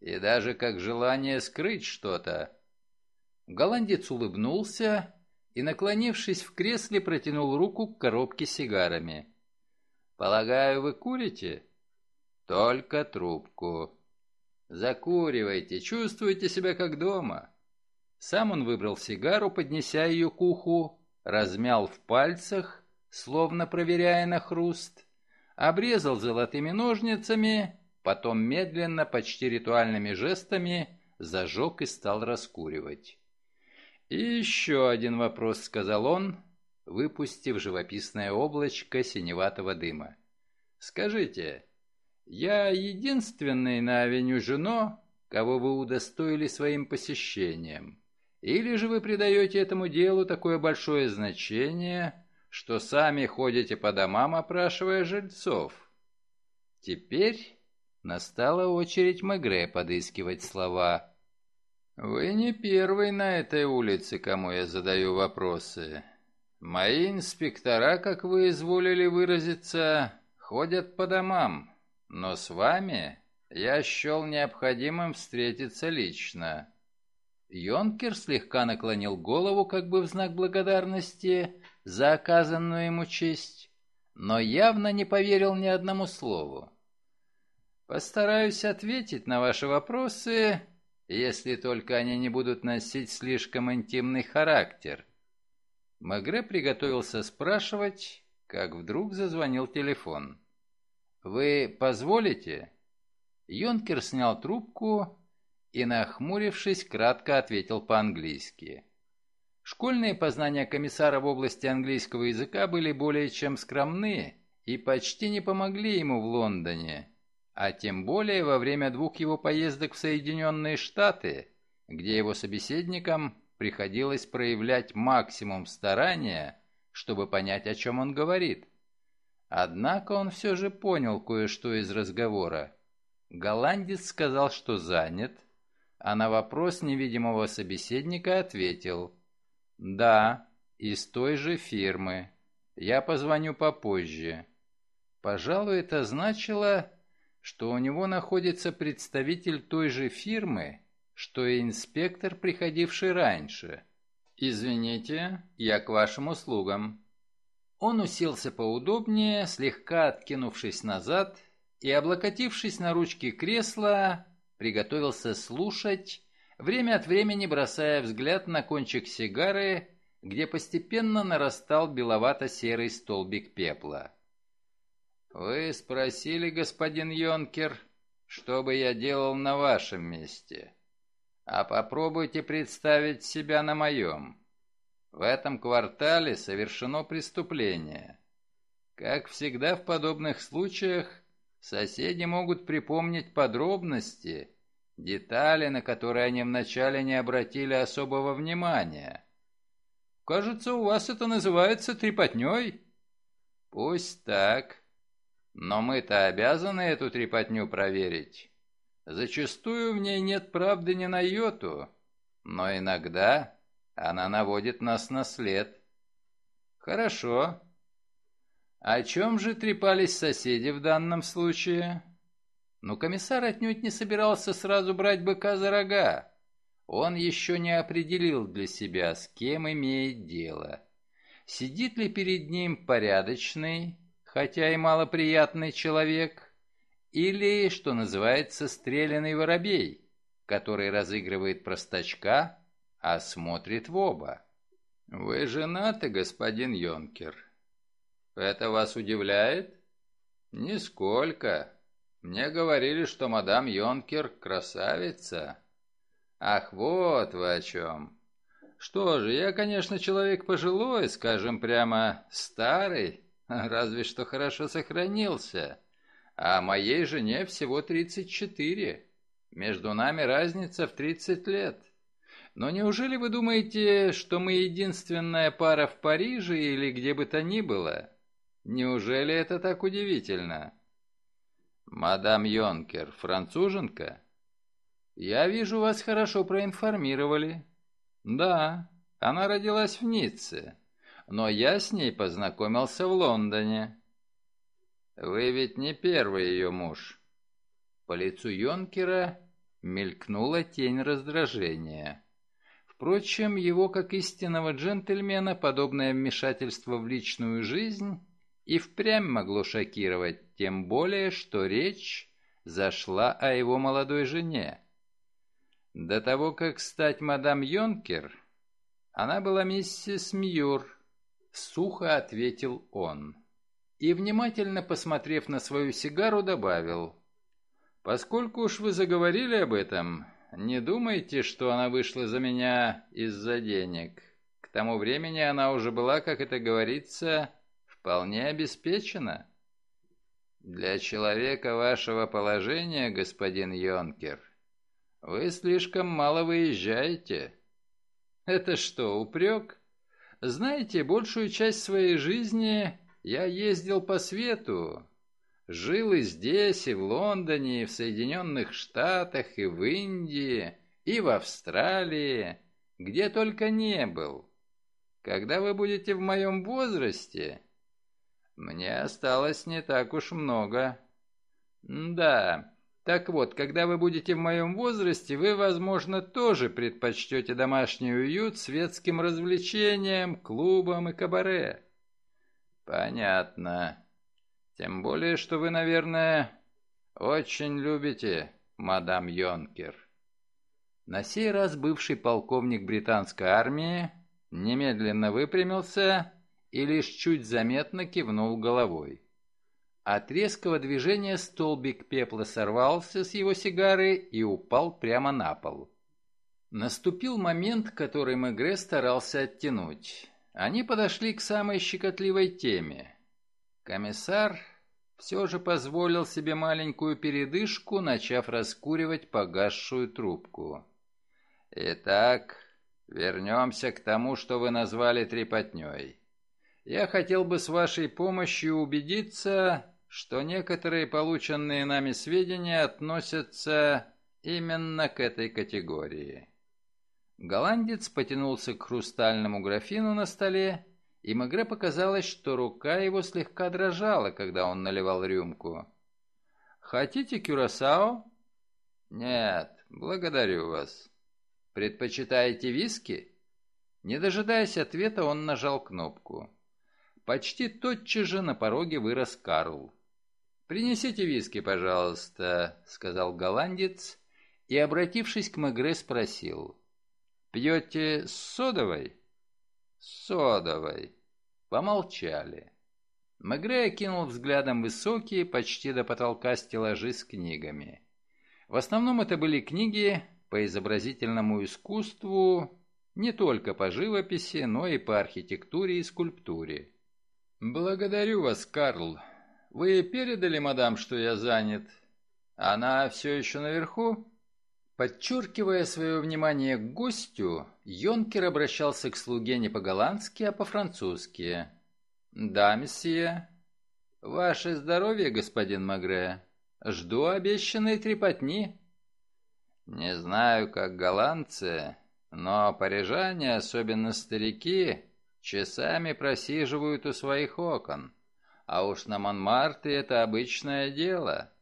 и даже как желание скрыть что-то. Голландец улыбнулся и, наклонившись в кресле, протянул руку к коробке с сигарами. «Полагаю, вы курите?» «Только трубку. Закуривайте, чувствуйте себя как дома». Сам он выбрал сигару, поднеся ее к уху, размял в пальцах словно проверяя на хруст, обрезал золотыми ножницами, потом медленно, почти ритуальными жестами, зажег и стал раскуривать. «И еще один вопрос», — сказал он, выпустив живописное облачко синеватого дыма. «Скажите, я единственный на авеню Жено, кого вы удостоили своим посещением? Или же вы придаете этому делу такое большое значение, что сами ходите по домам, опрашивая жильцов. Теперь настала очередь Мегре подыскивать слова. «Вы не первый на этой улице, кому я задаю вопросы. Мои инспектора, как вы изволили выразиться, ходят по домам, но с вами я счел необходимым встретиться лично». Йонкер слегка наклонил голову, как бы в знак благодарности, за оказанную ему честь, но явно не поверил ни одному слову. Постараюсь ответить на ваши вопросы, если только они не будут носить слишком интимный характер. Магре приготовился спрашивать, как вдруг зазвонил телефон. «Вы позволите?» Йонкер снял трубку и, нахмурившись, кратко ответил по-английски. Школьные познания комиссара в области английского языка были более чем скромны и почти не помогли ему в Лондоне, а тем более во время двух его поездок в Соединенные Штаты, где его собеседникам приходилось проявлять максимум старания, чтобы понять, о чем он говорит. Однако он все же понял кое-что из разговора. Голландец сказал, что занят, а на вопрос невидимого собеседника ответил – да, из той же фирмы. Я позвоню попозже. Пожалуй, это значило, что у него находится представитель той же фирмы, что и инспектор, приходивший раньше. «Извините, я к вашим услугам». Он уселся поудобнее, слегка откинувшись назад, и, облокотившись на ручки кресла, приготовился слушать, время от времени бросая взгляд на кончик сигары, где постепенно нарастал беловато-серый столбик пепла. «Вы спросили, господин Йонкер, что бы я делал на вашем месте? А попробуйте представить себя на моем. В этом квартале совершено преступление. Как всегда в подобных случаях, соседи могут припомнить подробности» Детали, на которые они вначале не обратили особого внимания. Кажется, у вас это называется трепотней. Пусть так. Но мы-то обязаны эту трепотню проверить. Зачастую в ней нет правды ни на йоту, но иногда она наводит нас на след. Хорошо. О чем же трепались соседи в данном случае? Но комиссар отнюдь не собирался сразу брать быка за рога. Он еще не определил для себя, с кем имеет дело. Сидит ли перед ним порядочный, хотя и малоприятный человек, или, что называется, стреляный воробей, который разыгрывает простачка, а смотрит в оба. «Вы женаты, господин Йонкер?» «Это вас удивляет?» «Нисколько. Мне говорили, что мадам Йонкер красавица. Ах, вот вы о чем. Что же, я, конечно, человек пожилой, скажем прямо, старый, разве что хорошо сохранился. А моей жене всего 34. Между нами разница в 30 лет. Но неужели вы думаете, что мы единственная пара в Париже или где бы то ни было? Неужели это так удивительно?» «Мадам Йонкер, француженка?» «Я вижу, вас хорошо проинформировали». «Да, она родилась в Ницце, но я с ней познакомился в Лондоне». «Вы ведь не первый ее муж». По лицу Йонкера мелькнула тень раздражения. Впрочем, его, как истинного джентльмена, подобное вмешательство в личную жизнь и впрямь могло шокировать, тем более, что речь зашла о его молодой жене. До того, как стать мадам Йонкер, она была миссис Мьюр, сухо ответил он. И, внимательно посмотрев на свою сигару, добавил, «Поскольку уж вы заговорили об этом, не думайте, что она вышла за меня из-за денег. К тому времени она уже была, как это говорится, вполне обеспечена. Для человека вашего положения, господин Йонкер, вы слишком мало выезжаете. Это что, упрек? Знаете, большую часть своей жизни я ездил по свету. Жил и здесь, и в Лондоне, и в Соединенных Штатах, и в Индии, и в Австралии, где только не был. Когда вы будете в моем возрасте, мне осталось не так уж много. Да. Так вот, когда вы будете в моем возрасте, вы, возможно, тоже предпочтете домашний уют светским развлечениям, клубам и кабаре. Понятно. Тем более, что вы, наверное, очень любите мадам Йонкер. На сей раз бывший полковник британской армии немедленно выпрямился и лишь чуть заметно кивнул головой. От резкого движения столбик пепла сорвался с его сигары и упал прямо на пол. Наступил момент, который Мегре старался оттянуть. Они подошли к самой щекотливой теме. Комиссар все же позволил себе маленькую передышку, начав раскуривать погасшую трубку. «Итак, вернемся к тому, что вы назвали трепотней. Я хотел бы с вашей помощью убедиться, что некоторые полученные нами сведения относятся именно к этой категории. Голландец потянулся к хрустальному графину на столе, и Мегре показалось, что рука его слегка дрожала, когда он наливал рюмку. «Хотите кюрасао?» «Нет, благодарю вас». «Предпочитаете виски?» Не дожидаясь ответа, он нажал кнопку. Почти тотчас же на пороге вырос Карл. «Принесите виски, пожалуйста», — сказал голландец и, обратившись к Мегре, спросил. «Пьете с содовой?» «С содовой». Помолчали. Мегре окинул взглядом высокие, почти до потолка стеллажи с книгами. В основном это были книги по изобразительному искусству, не только по живописи, но и по архитектуре и скульптуре. «Благодарю вас, Карл. Вы передали, мадам, что я занят? Она все еще наверху?» Подчеркивая свое внимание к гостю, Йонкер обращался к слуге не по-голландски, а по-французски. «Да, месье. Ваше здоровье, господин Магре. Жду обещанной трепотни». «Не знаю, как голландцы, но парижане, особенно старики, Часами просиживают у своих окон. А уж на Монмарте это обычное дело.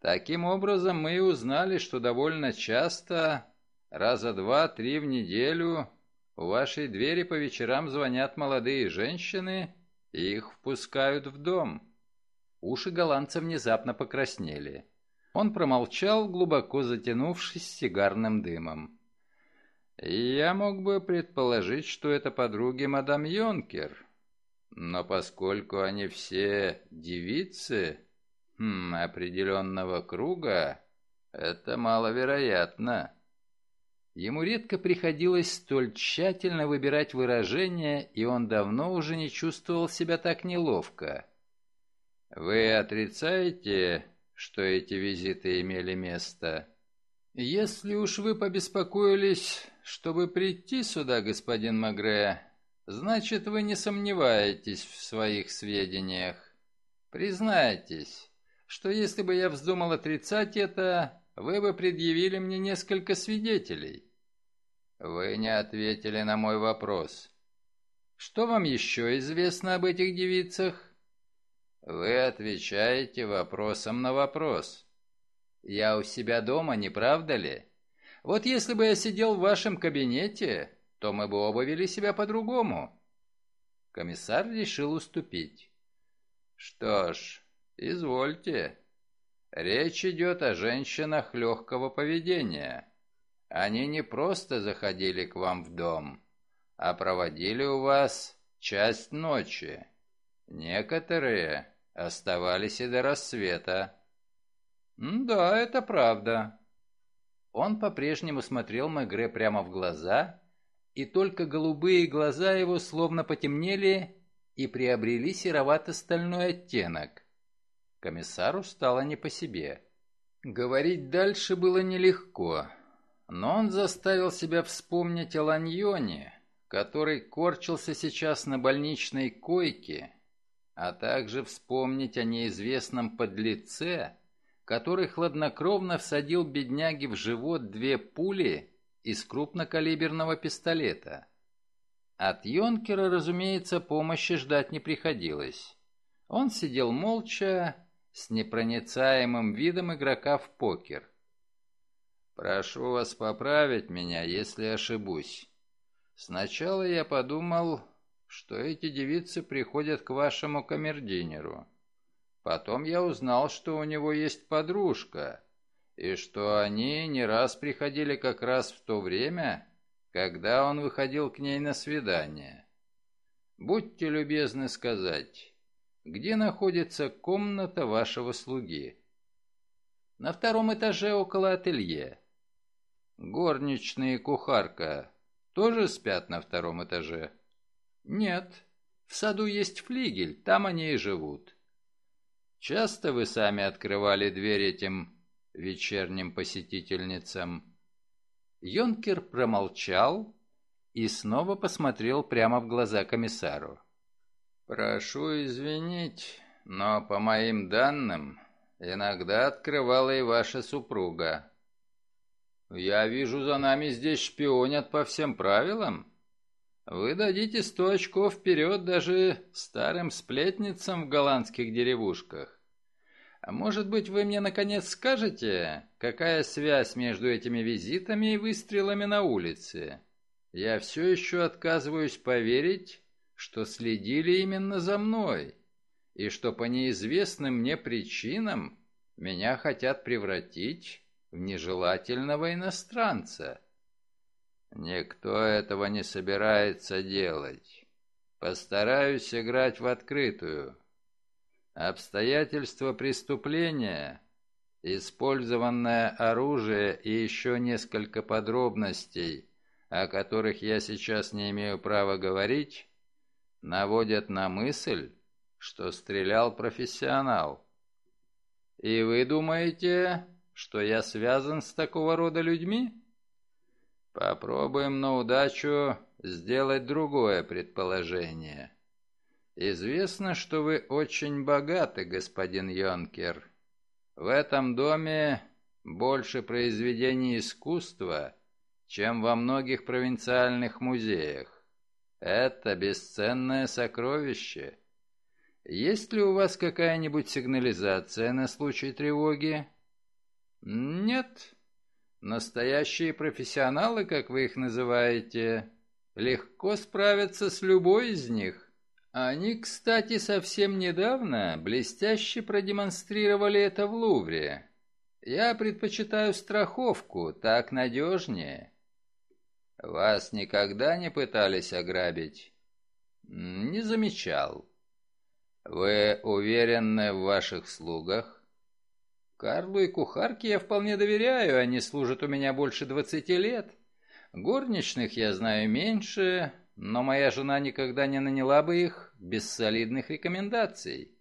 Таким образом мы и узнали, что довольно часто, раза два-три в неделю, у вашей двери по вечерам звонят молодые женщины и их впускают в дом. Уши голландца внезапно покраснели. Он промолчал, глубоко затянувшись сигарным дымом. Я мог бы предположить, что это подруги мадам Йонкер. Но поскольку они все девицы хм, определенного круга, это маловероятно. Ему редко приходилось столь тщательно выбирать выражения, и он давно уже не чувствовал себя так неловко. «Вы отрицаете, что эти визиты имели место?» «Если уж вы побеспокоились...» чтобы прийти сюда, господин Магре, значит, вы не сомневаетесь в своих сведениях. Признайтесь, что если бы я вздумал отрицать это, вы бы предъявили мне несколько свидетелей. Вы не ответили на мой вопрос. Что вам еще известно об этих девицах? Вы отвечаете вопросом на вопрос. Я у себя дома, не правда ли? Вот если бы я сидел в вашем кабинете, то мы бы оба вели себя по-другому». Комиссар решил уступить. «Что ж, извольте. Речь идет о женщинах легкого поведения. Они не просто заходили к вам в дом, а проводили у вас часть ночи. Некоторые оставались и до рассвета». «Да, это правда. Он по-прежнему смотрел Мегре прямо в глаза, и только голубые глаза его словно потемнели и приобрели серовато-стальной оттенок. Комиссару стало не по себе. Говорить дальше было нелегко, но он заставил себя вспомнить о Ланьоне, который корчился сейчас на больничной койке, а также вспомнить о неизвестном подлеце, который хладнокровно всадил бедняге в живот две пули из крупнокалиберного пистолета. От Йонкера, разумеется, помощи ждать не приходилось. Он сидел молча, с непроницаемым видом игрока в покер. «Прошу вас поправить меня, если ошибусь. Сначала я подумал, что эти девицы приходят к вашему камердинеру. Потом я узнал, что у него есть подружка, и что они не раз приходили как раз в то время, когда он выходил к ней на свидание. Будьте любезны сказать, где находится комната вашего слуги? На втором этаже около ателье. Горничная и кухарка тоже спят на втором этаже? Нет. В саду есть флигель, там они и живут. Часто вы сами открывали дверь этим вечерним посетительницам?» Йонкер промолчал и снова посмотрел прямо в глаза комиссару. «Прошу извинить, но по моим данным, иногда открывала и ваша супруга». «Я вижу, за нами здесь шпионят по всем правилам. Вы дадите сто очков вперед даже старым сплетницам в голландских деревушках. А может быть, вы мне наконец скажете, какая связь между этими визитами и выстрелами на улице? Я все еще отказываюсь поверить, что следили именно за мной, и что по неизвестным мне причинам меня хотят превратить в нежелательного иностранца. Никто этого не собирается делать. Постараюсь играть в открытую обстоятельства преступления, использованное оружие и еще несколько подробностей, о которых я сейчас не имею права говорить, наводят на мысль, что стрелял профессионал. И вы думаете, что я связан с такого рода людьми? Попробуем на удачу сделать другое предположение. «Известно, что вы очень богаты, господин Йонкер. В этом доме больше произведений искусства, чем во многих провинциальных музеях. Это бесценное сокровище. Есть ли у вас какая-нибудь сигнализация на случай тревоги?» «Нет. Настоящие профессионалы, как вы их называете, легко справятся с любой из них». Они, кстати, совсем недавно блестяще продемонстрировали это в Лувре. Я предпочитаю страховку, так надежнее. Вас никогда не пытались ограбить? Не замечал. Вы уверены в ваших слугах? Карлу и кухарке я вполне доверяю, они служат у меня больше двадцати лет. Горничных я знаю меньше, но моя жена никогда не наняла бы их, без солидных рекомендаций.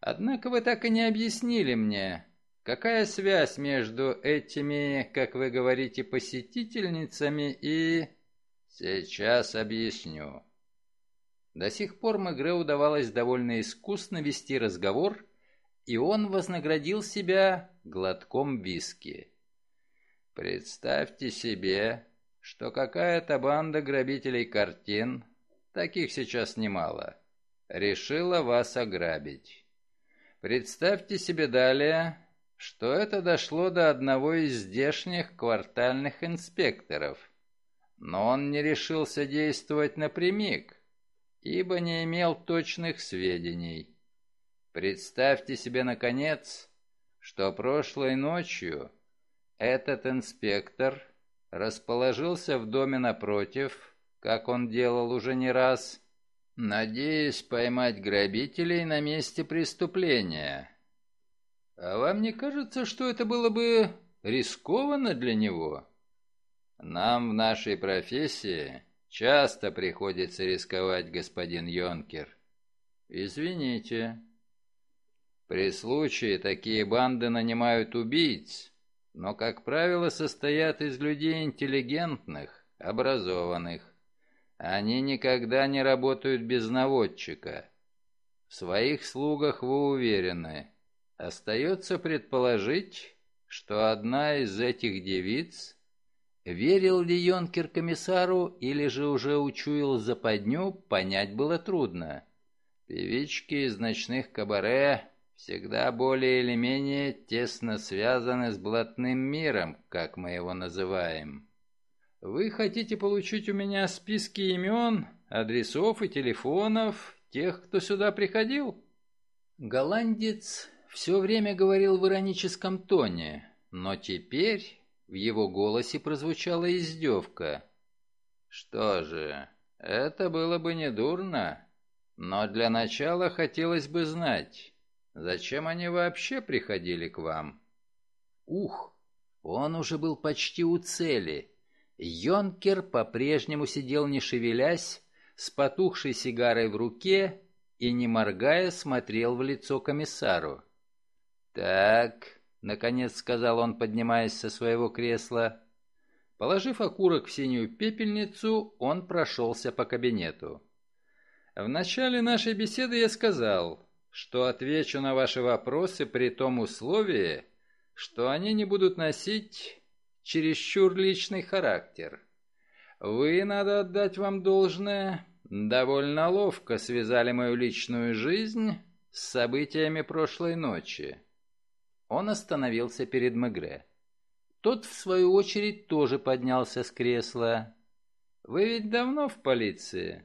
Однако вы так и не объяснили мне, какая связь между этими, как вы говорите, посетительницами и... Сейчас объясню. До сих пор Мегре удавалось довольно искусно вести разговор, и он вознаградил себя глотком виски. Представьте себе, что какая-то банда грабителей картин, таких сейчас немало, решила вас ограбить. Представьте себе далее, что это дошло до одного из здешних квартальных инспекторов. Но он не решился действовать напрямик, ибо не имел точных сведений. Представьте себе, наконец, что прошлой ночью этот инспектор расположился в доме напротив, как он делал уже не раз, надеясь поймать грабителей на месте преступления. А вам не кажется, что это было бы рискованно для него? Нам в нашей профессии часто приходится рисковать, господин Йонкер. Извините. При случае такие банды нанимают убийц, но, как правило, состоят из людей интеллигентных, образованных. Они никогда не работают без наводчика. В своих слугах вы уверены. Остается предположить, что одна из этих девиц... Верил ли Йонкер комиссару или же уже учуял западню, понять было трудно. Певички из ночных кабаре всегда более или менее тесно связаны с блатным миром, как мы его называем. Вы хотите получить у меня списки имен, адресов и телефонов тех, кто сюда приходил?» Голландец все время говорил в ироническом тоне, но теперь в его голосе прозвучала издевка. «Что же, это было бы недурно, но для начала хотелось бы знать, зачем они вообще приходили к вам?» «Ух!» Он уже был почти у цели — Йонкер по-прежнему сидел не шевелясь, с потухшей сигарой в руке и, не моргая, смотрел в лицо комиссару. «Так», — наконец сказал он, поднимаясь со своего кресла. Положив окурок в синюю пепельницу, он прошелся по кабинету. «В начале нашей беседы я сказал, что отвечу на ваши вопросы при том условии, что они не будут носить чересчур личный характер. Вы, надо отдать вам должное, довольно ловко связали мою личную жизнь с событиями прошлой ночи. Он остановился перед Мегре. Тот, в свою очередь, тоже поднялся с кресла. «Вы ведь давно в полиции?»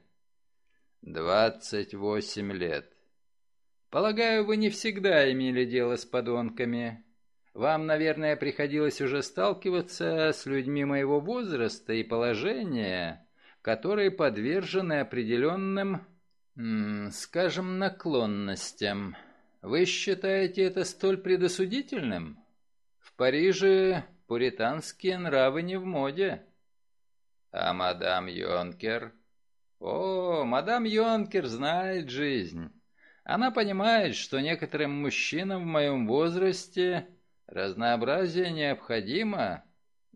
«Двадцать восемь лет». «Полагаю, вы не всегда имели дело с подонками. Вам, наверное, приходилось уже сталкиваться с людьми моего возраста и положения, которые подвержены определенным, скажем, наклонностям. Вы считаете это столь предосудительным? В Париже пуританские нравы не в моде. А мадам Йонкер? О, мадам Йонкер знает жизнь. Она понимает, что некоторым мужчинам в моем возрасте Разнообразие необходимо,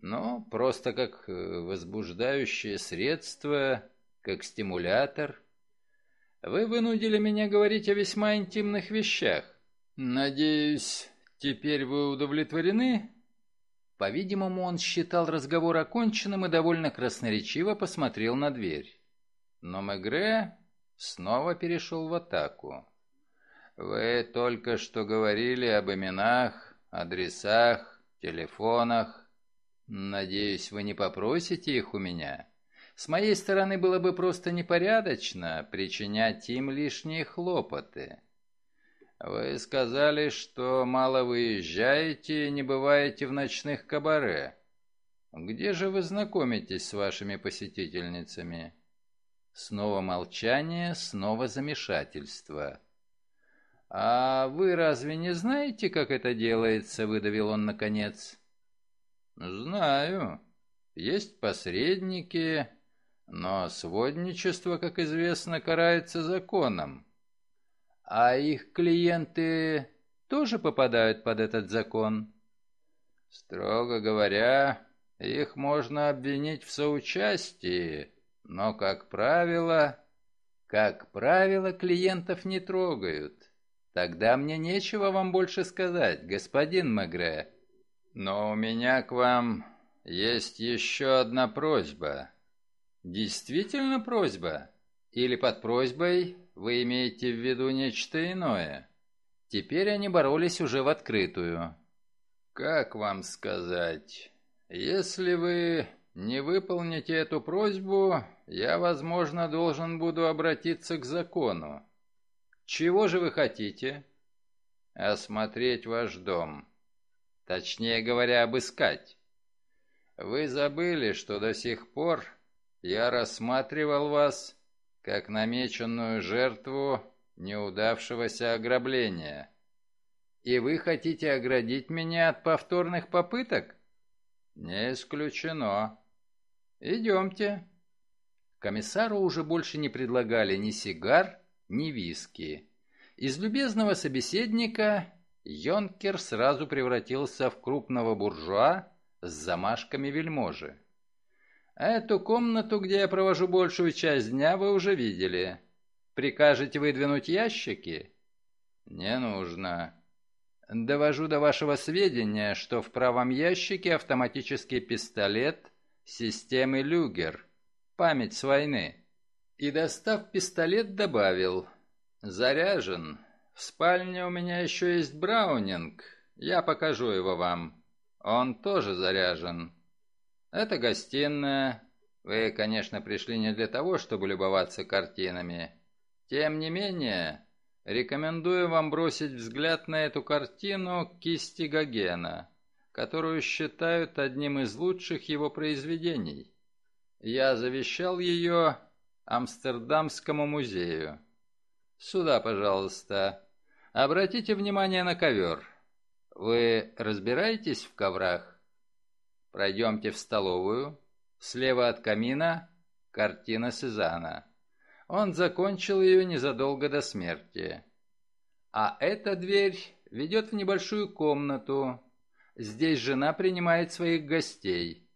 но просто как э, возбуждающее средство, как стимулятор. Вы вынудили меня говорить о весьма интимных вещах. Надеюсь, теперь вы удовлетворены?» По-видимому, он считал разговор оконченным и довольно красноречиво посмотрел на дверь. Но Мегре снова перешел в атаку. «Вы только что говорили об именах адресах, телефонах. Надеюсь, вы не попросите их у меня. С моей стороны было бы просто непорядочно причинять им лишние хлопоты. Вы сказали, что мало выезжаете и не бываете в ночных кабаре. Где же вы знакомитесь с вашими посетительницами? Снова молчание, снова замешательство. «А вы разве не знаете, как это делается?» — выдавил он наконец. «Знаю. Есть посредники, но сводничество, как известно, карается законом. А их клиенты тоже попадают под этот закон?» «Строго говоря, их можно обвинить в соучастии, но, как правило...» «Как правило, клиентов не трогают». «Тогда мне нечего вам больше сказать, господин Мегре». «Но у меня к вам есть еще одна просьба». «Действительно просьба? Или под просьбой вы имеете в виду нечто иное?» Теперь они боролись уже в открытую. «Как вам сказать? Если вы не выполните эту просьбу, я, возможно, должен буду обратиться к закону. «Чего же вы хотите?» «Осмотреть ваш дом. Точнее говоря, обыскать. Вы забыли, что до сих пор я рассматривал вас как намеченную жертву неудавшегося ограбления. И вы хотите оградить меня от повторных попыток? Не исключено. Идемте. Комиссару уже больше не предлагали ни сигар, ни виски. Из любезного собеседника Йонкер сразу превратился в крупного буржуа с замашками вельможи. А «Эту комнату, где я провожу большую часть дня, вы уже видели. Прикажете выдвинуть ящики?» «Не нужно», Довожу до вашего сведения, что в правом ящике автоматический пистолет системы Люгер. Память с войны и, достав пистолет, добавил «Заряжен. В спальне у меня еще есть Браунинг. Я покажу его вам. Он тоже заряжен. Это гостиная. Вы, конечно, пришли не для того, чтобы любоваться картинами. Тем не менее, рекомендую вам бросить взгляд на эту картину кисти Гогена, которую считают одним из лучших его произведений. Я завещал ее Амстердамскому музею. Сюда, пожалуйста. Обратите внимание на ковер. Вы разбираетесь в коврах? Пройдемте в столовую. Слева от камина картина Сезана. Он закончил ее незадолго до смерти. А эта дверь ведет в небольшую комнату. Здесь жена принимает своих гостей.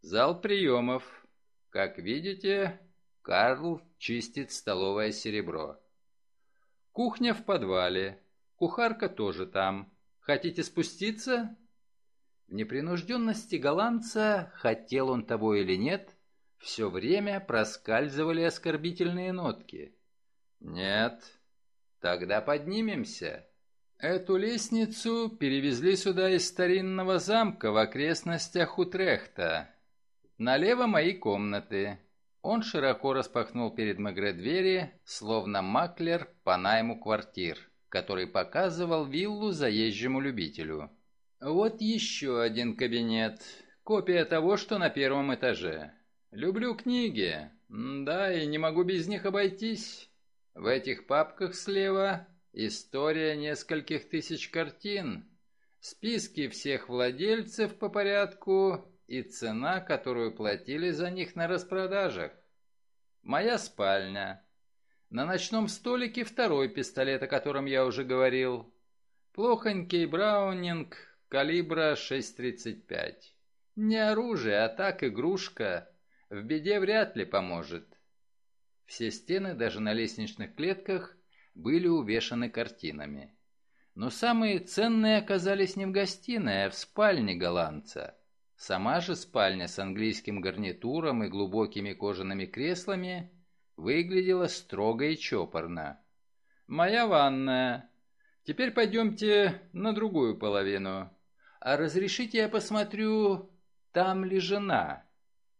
Зал приемов. Как видите, Карл чистит столовое серебро. Кухня в подвале. Кухарка тоже там. Хотите спуститься? В непринужденности голландца, хотел он того или нет, все время проскальзывали оскорбительные нотки. Нет. Тогда поднимемся. Эту лестницу перевезли сюда из старинного замка в окрестностях Утрехта. Налево мои комнаты. Он широко распахнул перед Мегре двери, словно маклер по найму квартир, который показывал виллу заезжему любителю. Вот еще один кабинет. Копия того, что на первом этаже. Люблю книги. Да, и не могу без них обойтись. В этих папках слева история нескольких тысяч картин, списки всех владельцев по порядку и цена, которую платили за них на распродажах. Моя спальня. На ночном столике второй пистолет, о котором я уже говорил. Плохонький Браунинг калибра 6.35. Не оружие, а так игрушка. В беде вряд ли поможет. Все стены, даже на лестничных клетках, были увешаны картинами. Но самые ценные оказались не в гостиной, а в спальне голландца. Сама же спальня с английским гарнитуром и глубокими кожаными креслами выглядела строго и чопорно. «Моя ванная. Теперь пойдемте на другую половину. А разрешите я посмотрю, там ли жена?»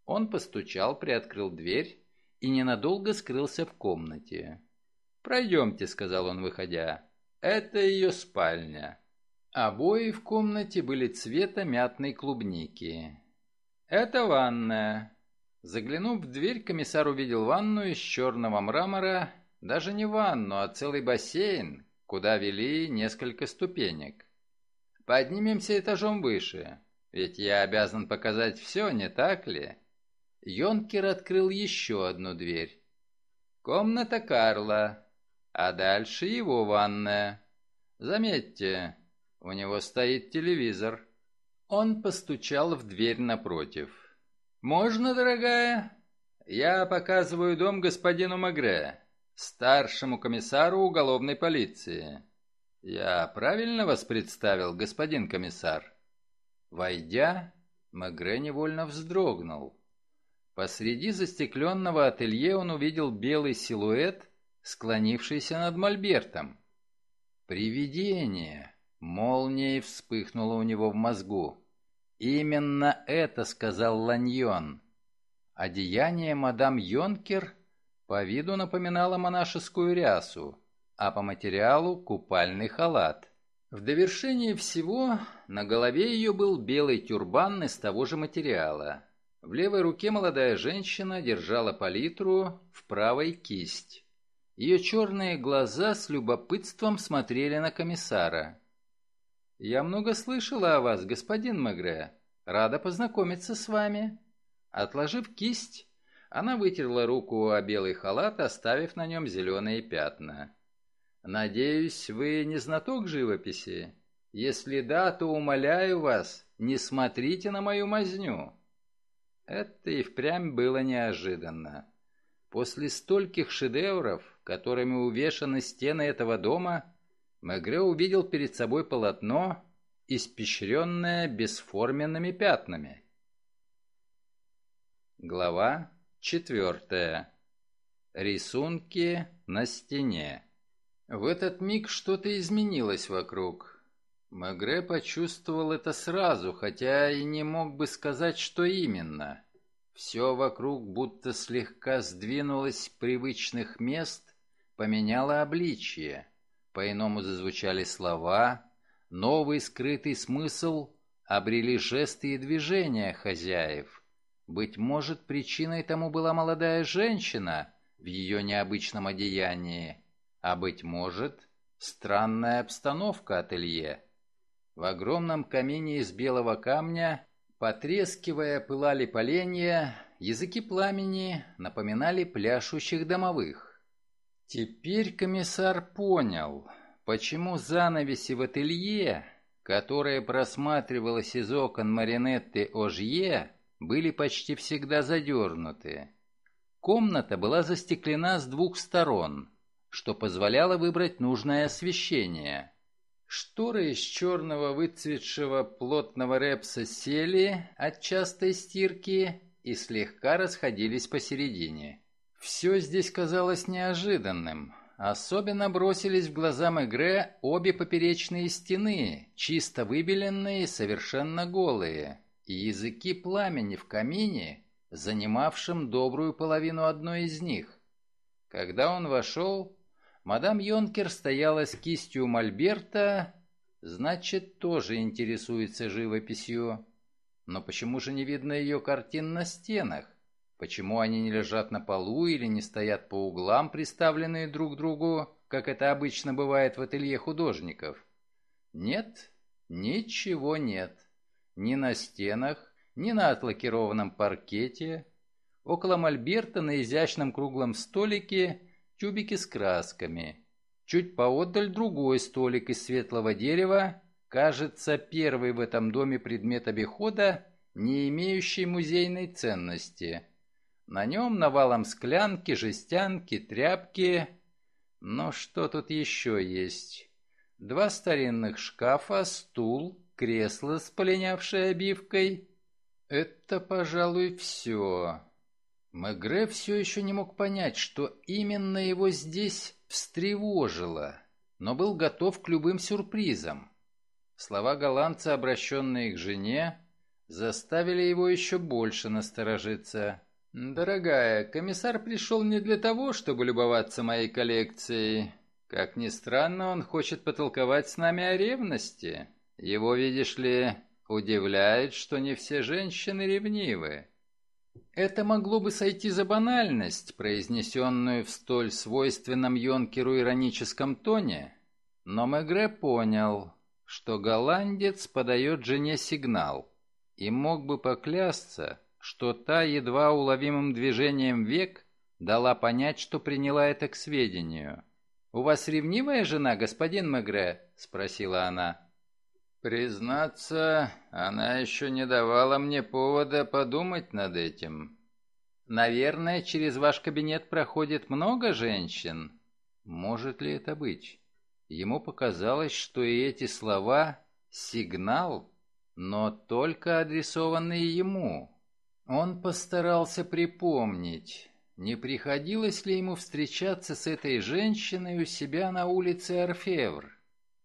Он постучал, приоткрыл дверь и ненадолго скрылся в комнате. «Пройдемте», — сказал он, выходя. «Это ее спальня». Обои в комнате были цвета мятной клубники. «Это ванная». Заглянув в дверь, комиссар увидел ванну из черного мрамора, даже не ванну, а целый бассейн, куда вели несколько ступенек. «Поднимемся этажом выше, ведь я обязан показать все, не так ли?» Йонкер открыл еще одну дверь. «Комната Карла, а дальше его ванная. Заметьте, у него стоит телевизор». Он постучал в дверь напротив. «Можно, дорогая?» «Я показываю дом господину Магре, старшему комиссару уголовной полиции». «Я правильно вас представил, господин комиссар?» Войдя, Магре невольно вздрогнул. Посреди застекленного ателье он увидел белый силуэт, склонившийся над мольбертом. «Привидение!» Молнией вспыхнуло у него в мозгу. «Именно это», — сказал Ланьон. Одеяние мадам Йонкер по виду напоминало монашескую рясу, а по материалу — купальный халат. В довершении всего на голове ее был белый тюрбан из того же материала. В левой руке молодая женщина держала палитру, в правой — кисть. Ее черные глаза с любопытством смотрели на комиссара — «Я много слышала о вас, господин Мегре. Рада познакомиться с вами». Отложив кисть, она вытерла руку о белый халат, оставив на нем зеленые пятна. «Надеюсь, вы не знаток живописи? Если да, то умоляю вас, не смотрите на мою мазню». Это и впрямь было неожиданно. После стольких шедевров, которыми увешаны стены этого дома, Мегре увидел перед собой полотно, испещренное бесформенными пятнами. Глава четвертая. Рисунки на стене. В этот миг что-то изменилось вокруг. Мегре почувствовал это сразу, хотя и не мог бы сказать, что именно. Все вокруг будто слегка сдвинулось с привычных мест, поменяло обличье. По-иному зазвучали слова, новый скрытый смысл обрели жесты и движения хозяев. Быть может, причиной тому была молодая женщина в ее необычном одеянии, а быть может, странная обстановка ателье. В огромном камине из белого камня, потрескивая, пылали поленья, языки пламени напоминали пляшущих домовых. Теперь комиссар понял, почему занавеси в ателье, которое просматривалось из окон маринетты Ожье, были почти всегда задернуты. Комната была застеклена с двух сторон, что позволяло выбрать нужное освещение. Шторы из черного выцветшего плотного репса сели от частой стирки и слегка расходились посередине. Все здесь казалось неожиданным. Особенно бросились в глаза Мегре обе поперечные стены, чисто выбеленные и совершенно голые, и языки пламени в камине, занимавшем добрую половину одной из них. Когда он вошел, мадам Йонкер стояла с кистью Мольберта, значит, тоже интересуется живописью. Но почему же не видно ее картин на стенах? Почему они не лежат на полу или не стоят по углам, приставленные друг к другу, как это обычно бывает в ателье художников? Нет, ничего нет. Ни на стенах, ни на отлакированном паркете. Около мольберта на изящном круглом столике тюбики с красками. Чуть поотдаль другой столик из светлого дерева, кажется, первый в этом доме предмет обихода, не имеющий музейной ценности. На нем навалом склянки, жестянки, тряпки. Но что тут еще есть? Два старинных шкафа, стул, кресло с полинявшей обивкой. Это, пожалуй, все. Мегре все еще не мог понять, что именно его здесь встревожило, но был готов к любым сюрпризам. Слова голландца, обращенные к жене, заставили его еще больше насторожиться. «Дорогая, комиссар пришел не для того, чтобы любоваться моей коллекцией. Как ни странно, он хочет потолковать с нами о ревности. Его, видишь ли, удивляет, что не все женщины ревнивы». Это могло бы сойти за банальность, произнесенную в столь свойственном Йонкеру ироническом тоне, но Мегре понял, что голландец подает жене сигнал и мог бы поклясться, что та едва уловимым движением век дала понять, что приняла это к сведению. «У вас ревнивая жена, господин Мегре?» — спросила она. «Признаться, она еще не давала мне повода подумать над этим. Наверное, через ваш кабинет проходит много женщин. Может ли это быть?» Ему показалось, что и эти слова — сигнал, но только адресованный ему. Он постарался припомнить, не приходилось ли ему встречаться с этой женщиной у себя на улице Орфевр.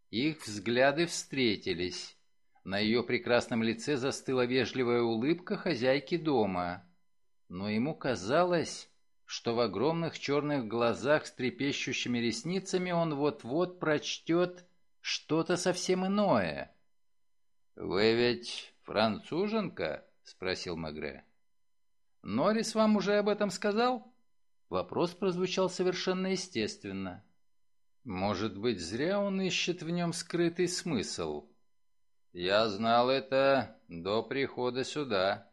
Их взгляды встретились. На ее прекрасном лице застыла вежливая улыбка хозяйки дома. Но ему казалось, что в огромных черных глазах с трепещущими ресницами он вот-вот прочтет что-то совсем иное. «Вы ведь француженка?» — спросил Магре. «Норрис вам уже об этом сказал?» Вопрос прозвучал совершенно естественно. «Может быть, зря он ищет в нем скрытый смысл?» «Я знал это до прихода сюда».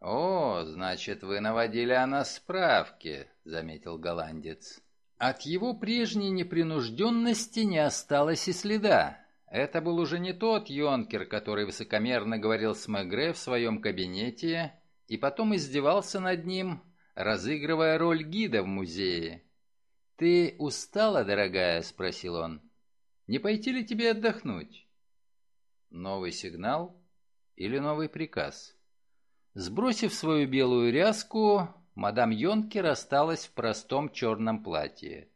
«О, значит, вы наводили о нас справки», — заметил голландец. От его прежней непринужденности не осталось и следа. Это был уже не тот Йонкер, который высокомерно говорил с Мегре в своем кабинете и потом издевался над ним, разыгрывая роль гида в музее. «Ты устала, дорогая?» – спросил он. «Не пойти ли тебе отдохнуть?» Новый сигнал или новый приказ? Сбросив свою белую ряску, мадам Йонки рассталась в простом черном платье.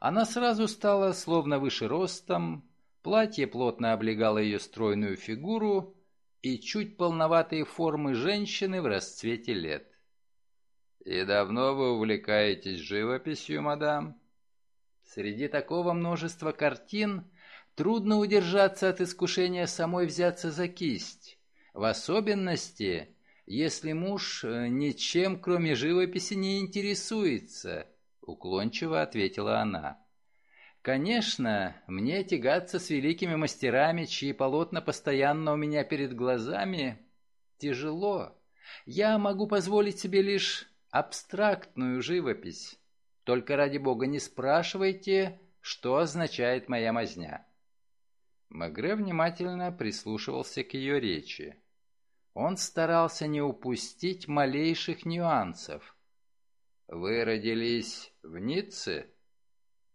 Она сразу стала словно выше ростом, платье плотно облегало ее стройную фигуру, и чуть полноватые формы женщины в расцвете лет. «И давно вы увлекаетесь живописью, мадам?» Среди такого множества картин трудно удержаться от искушения самой взяться за кисть, в особенности, если муж э, ничем, кроме живописи, не интересуется, уклончиво ответила она. Конечно, мне тягаться с великими мастерами, чьи полотна постоянно у меня перед глазами, тяжело. Я могу позволить себе лишь абстрактную живопись. Только ради бога не спрашивайте, что означает моя мазня». Мегре внимательно прислушивался к ее речи. Он старался не упустить малейших нюансов. «Вы родились в Ницце?»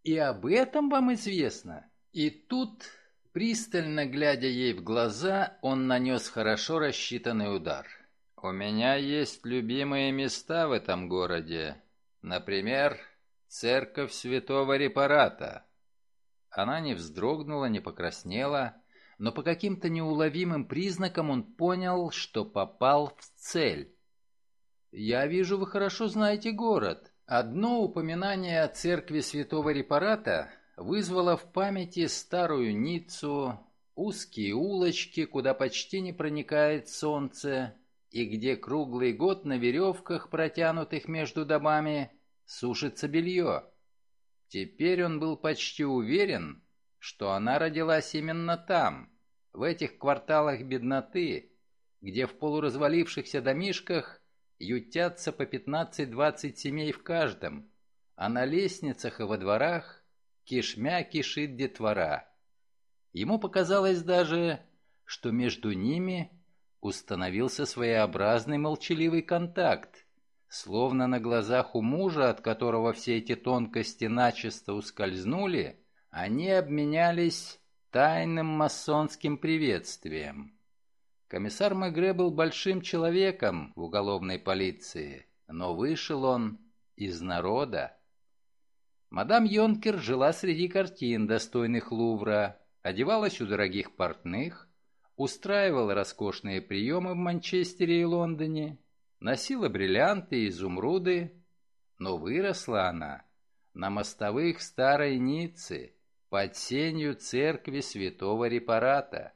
и об этом вам известно?» И тут, пристально глядя ей в глаза, он нанес хорошо рассчитанный удар. «У меня есть любимые места в этом городе. Например, церковь святого репарата». Она не вздрогнула, не покраснела, но по каким-то неуловимым признакам он понял, что попал в цель. «Я вижу, вы хорошо знаете город. Одно упоминание о церкви святого репарата вызвало в памяти старую Ниццу, узкие улочки, куда почти не проникает солнце, и где круглый год на веревках, протянутых между домами, сушится белье. Теперь он был почти уверен, что она родилась именно там, в этих кварталах бедноты, где в полуразвалившихся домишках ютятся по 15-20 семей в каждом, а на лестницах и во дворах кишмя кишит детвора. Ему показалось даже, что между ними установился своеобразный молчаливый контакт, словно на глазах у мужа, от которого все эти тонкости начисто ускользнули, они обменялись тайным масонским приветствием. Комиссар Мегре был большим человеком в уголовной полиции, но вышел он из народа. Мадам Йонкер жила среди картин, достойных Лувра, одевалась у дорогих портных, устраивала роскошные приемы в Манчестере и Лондоне, носила бриллианты и изумруды, но выросла она на мостовых старой Ниццы под сенью церкви святого Репарата.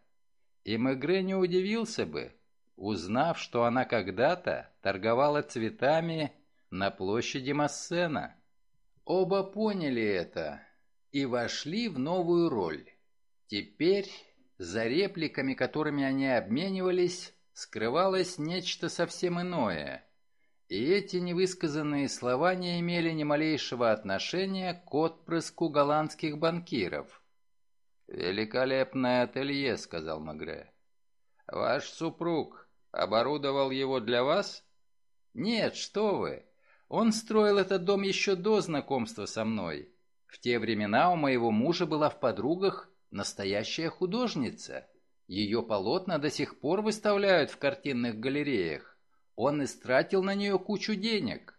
И Мегре не удивился бы, узнав, что она когда-то торговала цветами на площади Массена. Оба поняли это и вошли в новую роль. Теперь за репликами, которыми они обменивались, скрывалось нечто совсем иное. И эти невысказанные слова не имели ни малейшего отношения к отпрыску голландских банкиров. «Великолепное ателье», — сказал Магре. «Ваш супруг оборудовал его для вас?» «Нет, что вы! Он строил этот дом еще до знакомства со мной. В те времена у моего мужа была в подругах настоящая художница. Ее полотна до сих пор выставляют в картинных галереях. Он истратил на нее кучу денег.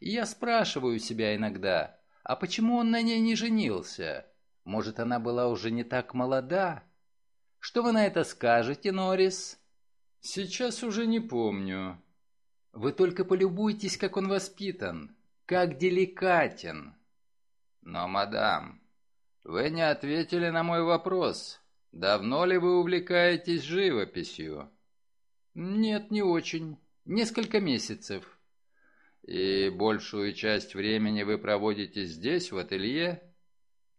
И я спрашиваю себя иногда, а почему он на ней не женился?» Может, она была уже не так молода? Что вы на это скажете, Норрис? Сейчас уже не помню. Вы только полюбуйтесь, как он воспитан, как деликатен. Но, мадам, вы не ответили на мой вопрос. Давно ли вы увлекаетесь живописью? Нет, не очень. Несколько месяцев. И большую часть времени вы проводите здесь, в ателье?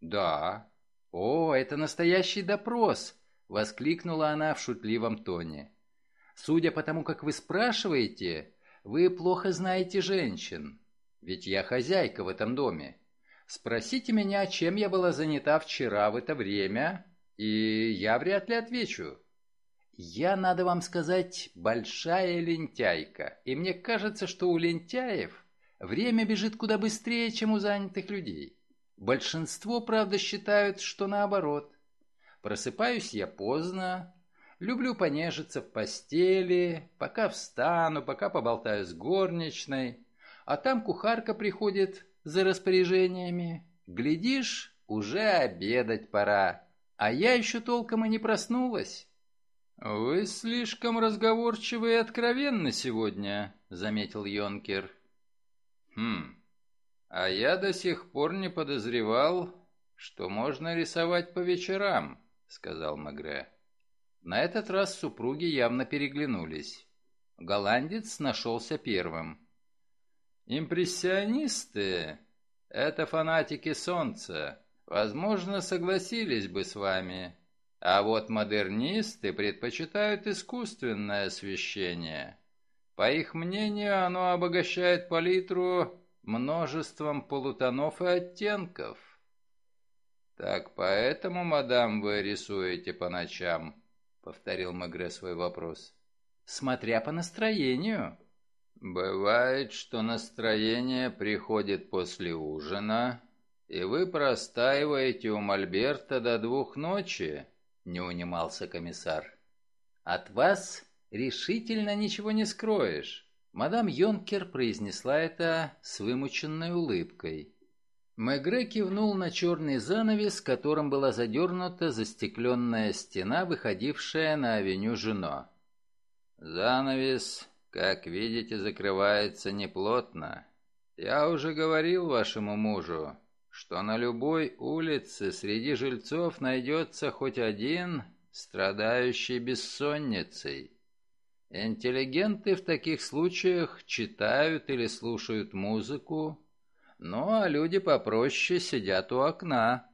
«Да». «О, это настоящий допрос!» — воскликнула она в шутливом тоне. «Судя по тому, как вы спрашиваете, вы плохо знаете женщин. Ведь я хозяйка в этом доме. Спросите меня, чем я была занята вчера в это время, и я вряд ли отвечу». «Я, надо вам сказать, большая лентяйка, и мне кажется, что у лентяев время бежит куда быстрее, чем у занятых людей». Большинство, правда, считают, что наоборот. Просыпаюсь я поздно, люблю понежиться в постели, пока встану, пока поболтаю с горничной, а там кухарка приходит за распоряжениями. Глядишь, уже обедать пора, а я еще толком и не проснулась. «Вы слишком разговорчивы и откровенны сегодня», — заметил Йонкер. «Хм, а я до сих пор не подозревал, что можно рисовать по вечерам», — сказал Магре. На этот раз супруги явно переглянулись. Голландец нашелся первым. «Импрессионисты — это фанатики солнца. Возможно, согласились бы с вами. А вот модернисты предпочитают искусственное освещение. По их мнению, оно обогащает палитру множеством полутонов и оттенков. «Так поэтому, мадам, вы рисуете по ночам?» — повторил Магре свой вопрос. «Смотря по настроению». «Бывает, что настроение приходит после ужина, и вы простаиваете у Мольберта до двух ночи», — не унимался комиссар. «От вас решительно ничего не скроешь». Мадам Йонкер произнесла это с вымученной улыбкой. Мегре кивнул на черный занавес, которым была задернута застекленная стена, выходившая на авеню Жено. «Занавес, как видите, закрывается неплотно. Я уже говорил вашему мужу, что на любой улице среди жильцов найдется хоть один, страдающий бессонницей. Интеллигенты в таких случаях читают или слушают музыку, ну а люди попроще сидят у окна.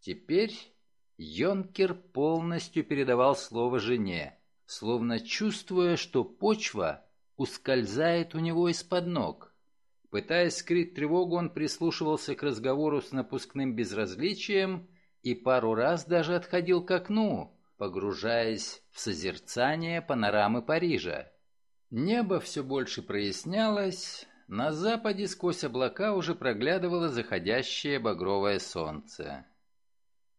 Теперь Йонкер полностью передавал слово жене, словно чувствуя, что почва ускользает у него из-под ног. Пытаясь скрыть тревогу, он прислушивался к разговору с напускным безразличием и пару раз даже отходил к окну, погружаясь в созерцание панорамы Парижа. Небо все больше прояснялось, на западе сквозь облака уже проглядывало заходящее багровое солнце.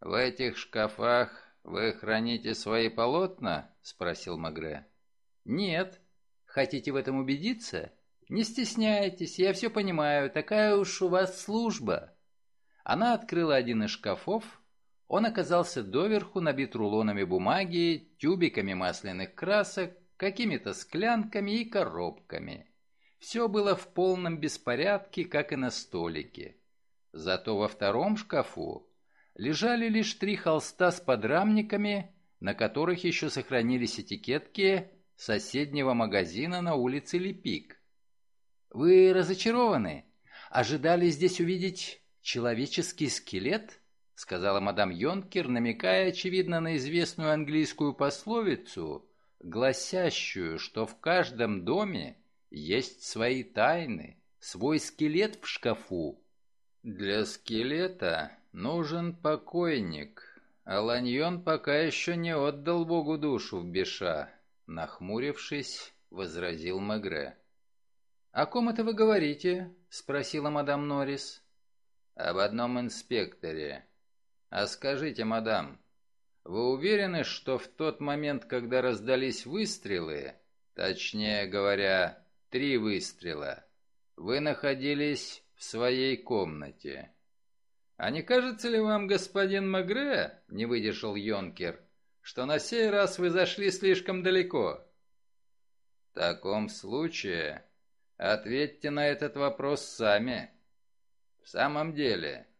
«В этих шкафах вы храните свои полотна?» — спросил Магре. «Нет. Хотите в этом убедиться? Не стесняйтесь, я все понимаю, такая уж у вас служба». Она открыла один из шкафов, он оказался доверху набит рулонами бумаги, тюбиками масляных красок, какими-то склянками и коробками. Все было в полном беспорядке, как и на столике. Зато во втором шкафу лежали лишь три холста с подрамниками, на которых еще сохранились этикетки соседнего магазина на улице Липик. «Вы разочарованы? Ожидали здесь увидеть человеческий скелет?» сказала мадам Йонкер, намекая, очевидно, на известную английскую пословицу, гласящую, что в каждом доме есть свои тайны, свой скелет в шкафу. Для скелета нужен покойник. а Ланьон пока еще не отдал Богу душу в Беша, нахмурившись, возразил Мегре. «О ком это вы говорите?» — спросила мадам Норрис. «Об одном инспекторе, «А скажите, мадам, вы уверены, что в тот момент, когда раздались выстрелы, точнее говоря, три выстрела, вы находились в своей комнате?» «А не кажется ли вам, господин Магре, — не выдержал Йонкер, — что на сей раз вы зашли слишком далеко?» «В таком случае ответьте на этот вопрос сами. В самом деле,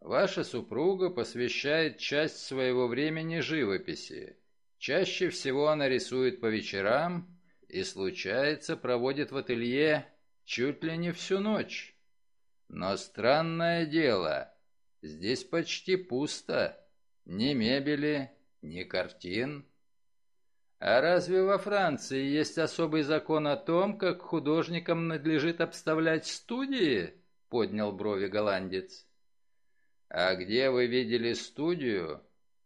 Ваша супруга посвящает часть своего времени живописи. Чаще всего она рисует по вечерам и, случается, проводит в ателье чуть ли не всю ночь. Но странное дело, здесь почти пусто. Ни мебели, ни картин. А разве во Франции есть особый закон о том, как художникам надлежит обставлять студии? Поднял брови голландец. А где вы видели студию,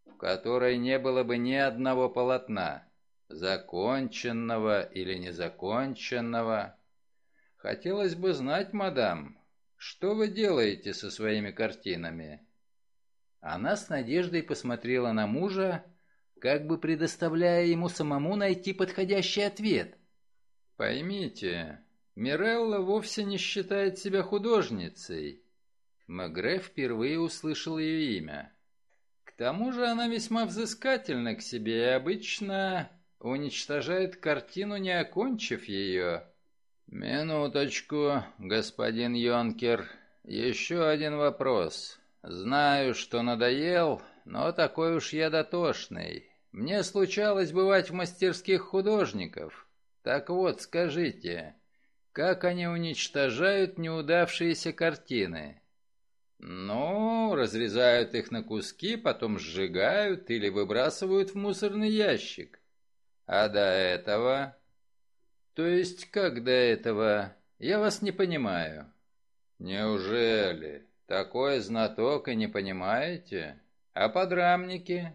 в которой не было бы ни одного полотна, законченного или незаконченного? Хотелось бы знать, мадам, что вы делаете со своими картинами?» Она с надеждой посмотрела на мужа, как бы предоставляя ему самому найти подходящий ответ. «Поймите, Мирелла вовсе не считает себя художницей. Мегре впервые услышал ее имя. К тому же она весьма взыскательна к себе и обычно уничтожает картину, не окончив ее. «Минуточку, господин Йонкер. Еще один вопрос. Знаю, что надоел, но такой уж я дотошный. Мне случалось бывать в мастерских художников. Так вот, скажите, как они уничтожают неудавшиеся картины?» Ну, разрезают их на куски, потом сжигают или выбрасывают в мусорный ящик. А до этого... То есть как до этого? Я вас не понимаю. Неужели? Такой знаток и не понимаете? А подрамники?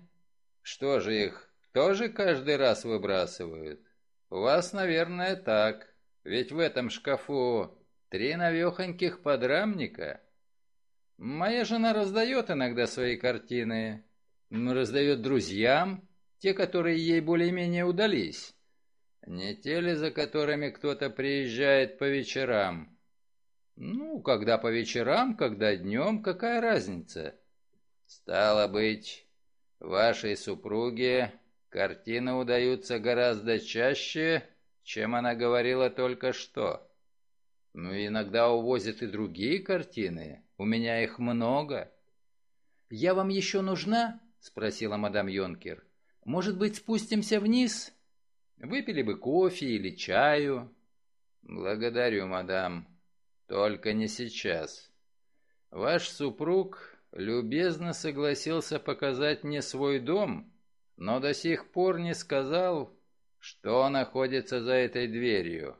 Что же их тоже каждый раз выбрасывают? У вас, наверное, так. Ведь в этом шкафу три навехоньких подрамника... Моя жена раздает иногда свои картины, раздает друзьям, те, которые ей более-менее удались. Не те ли, за которыми кто-то приезжает по вечерам? Ну, когда по вечерам, когда днем, какая разница? Стало быть, вашей супруге картины удаются гораздо чаще, чем она говорила только что. Но иногда увозят и другие картины. У меня их много. Я вам еще нужна? Спросила мадам Йонкер. Может быть, спустимся вниз? Выпили бы кофе или чаю. Благодарю, мадам. Только не сейчас. Ваш супруг любезно согласился показать мне свой дом, но до сих пор не сказал, что находится за этой дверью.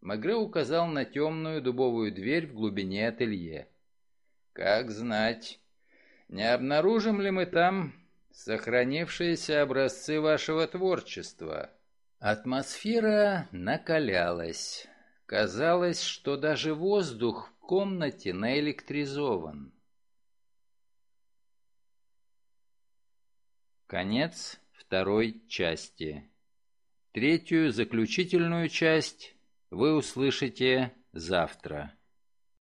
Магре указал на темную дубовую дверь в глубине ателье. Как знать. Не обнаружим ли мы там сохранившиеся образцы вашего творчества? Атмосфера накалялась. Казалось, что даже воздух в комнате наэлектризован. Конец второй части. Третью заключительную часть вы услышите завтра.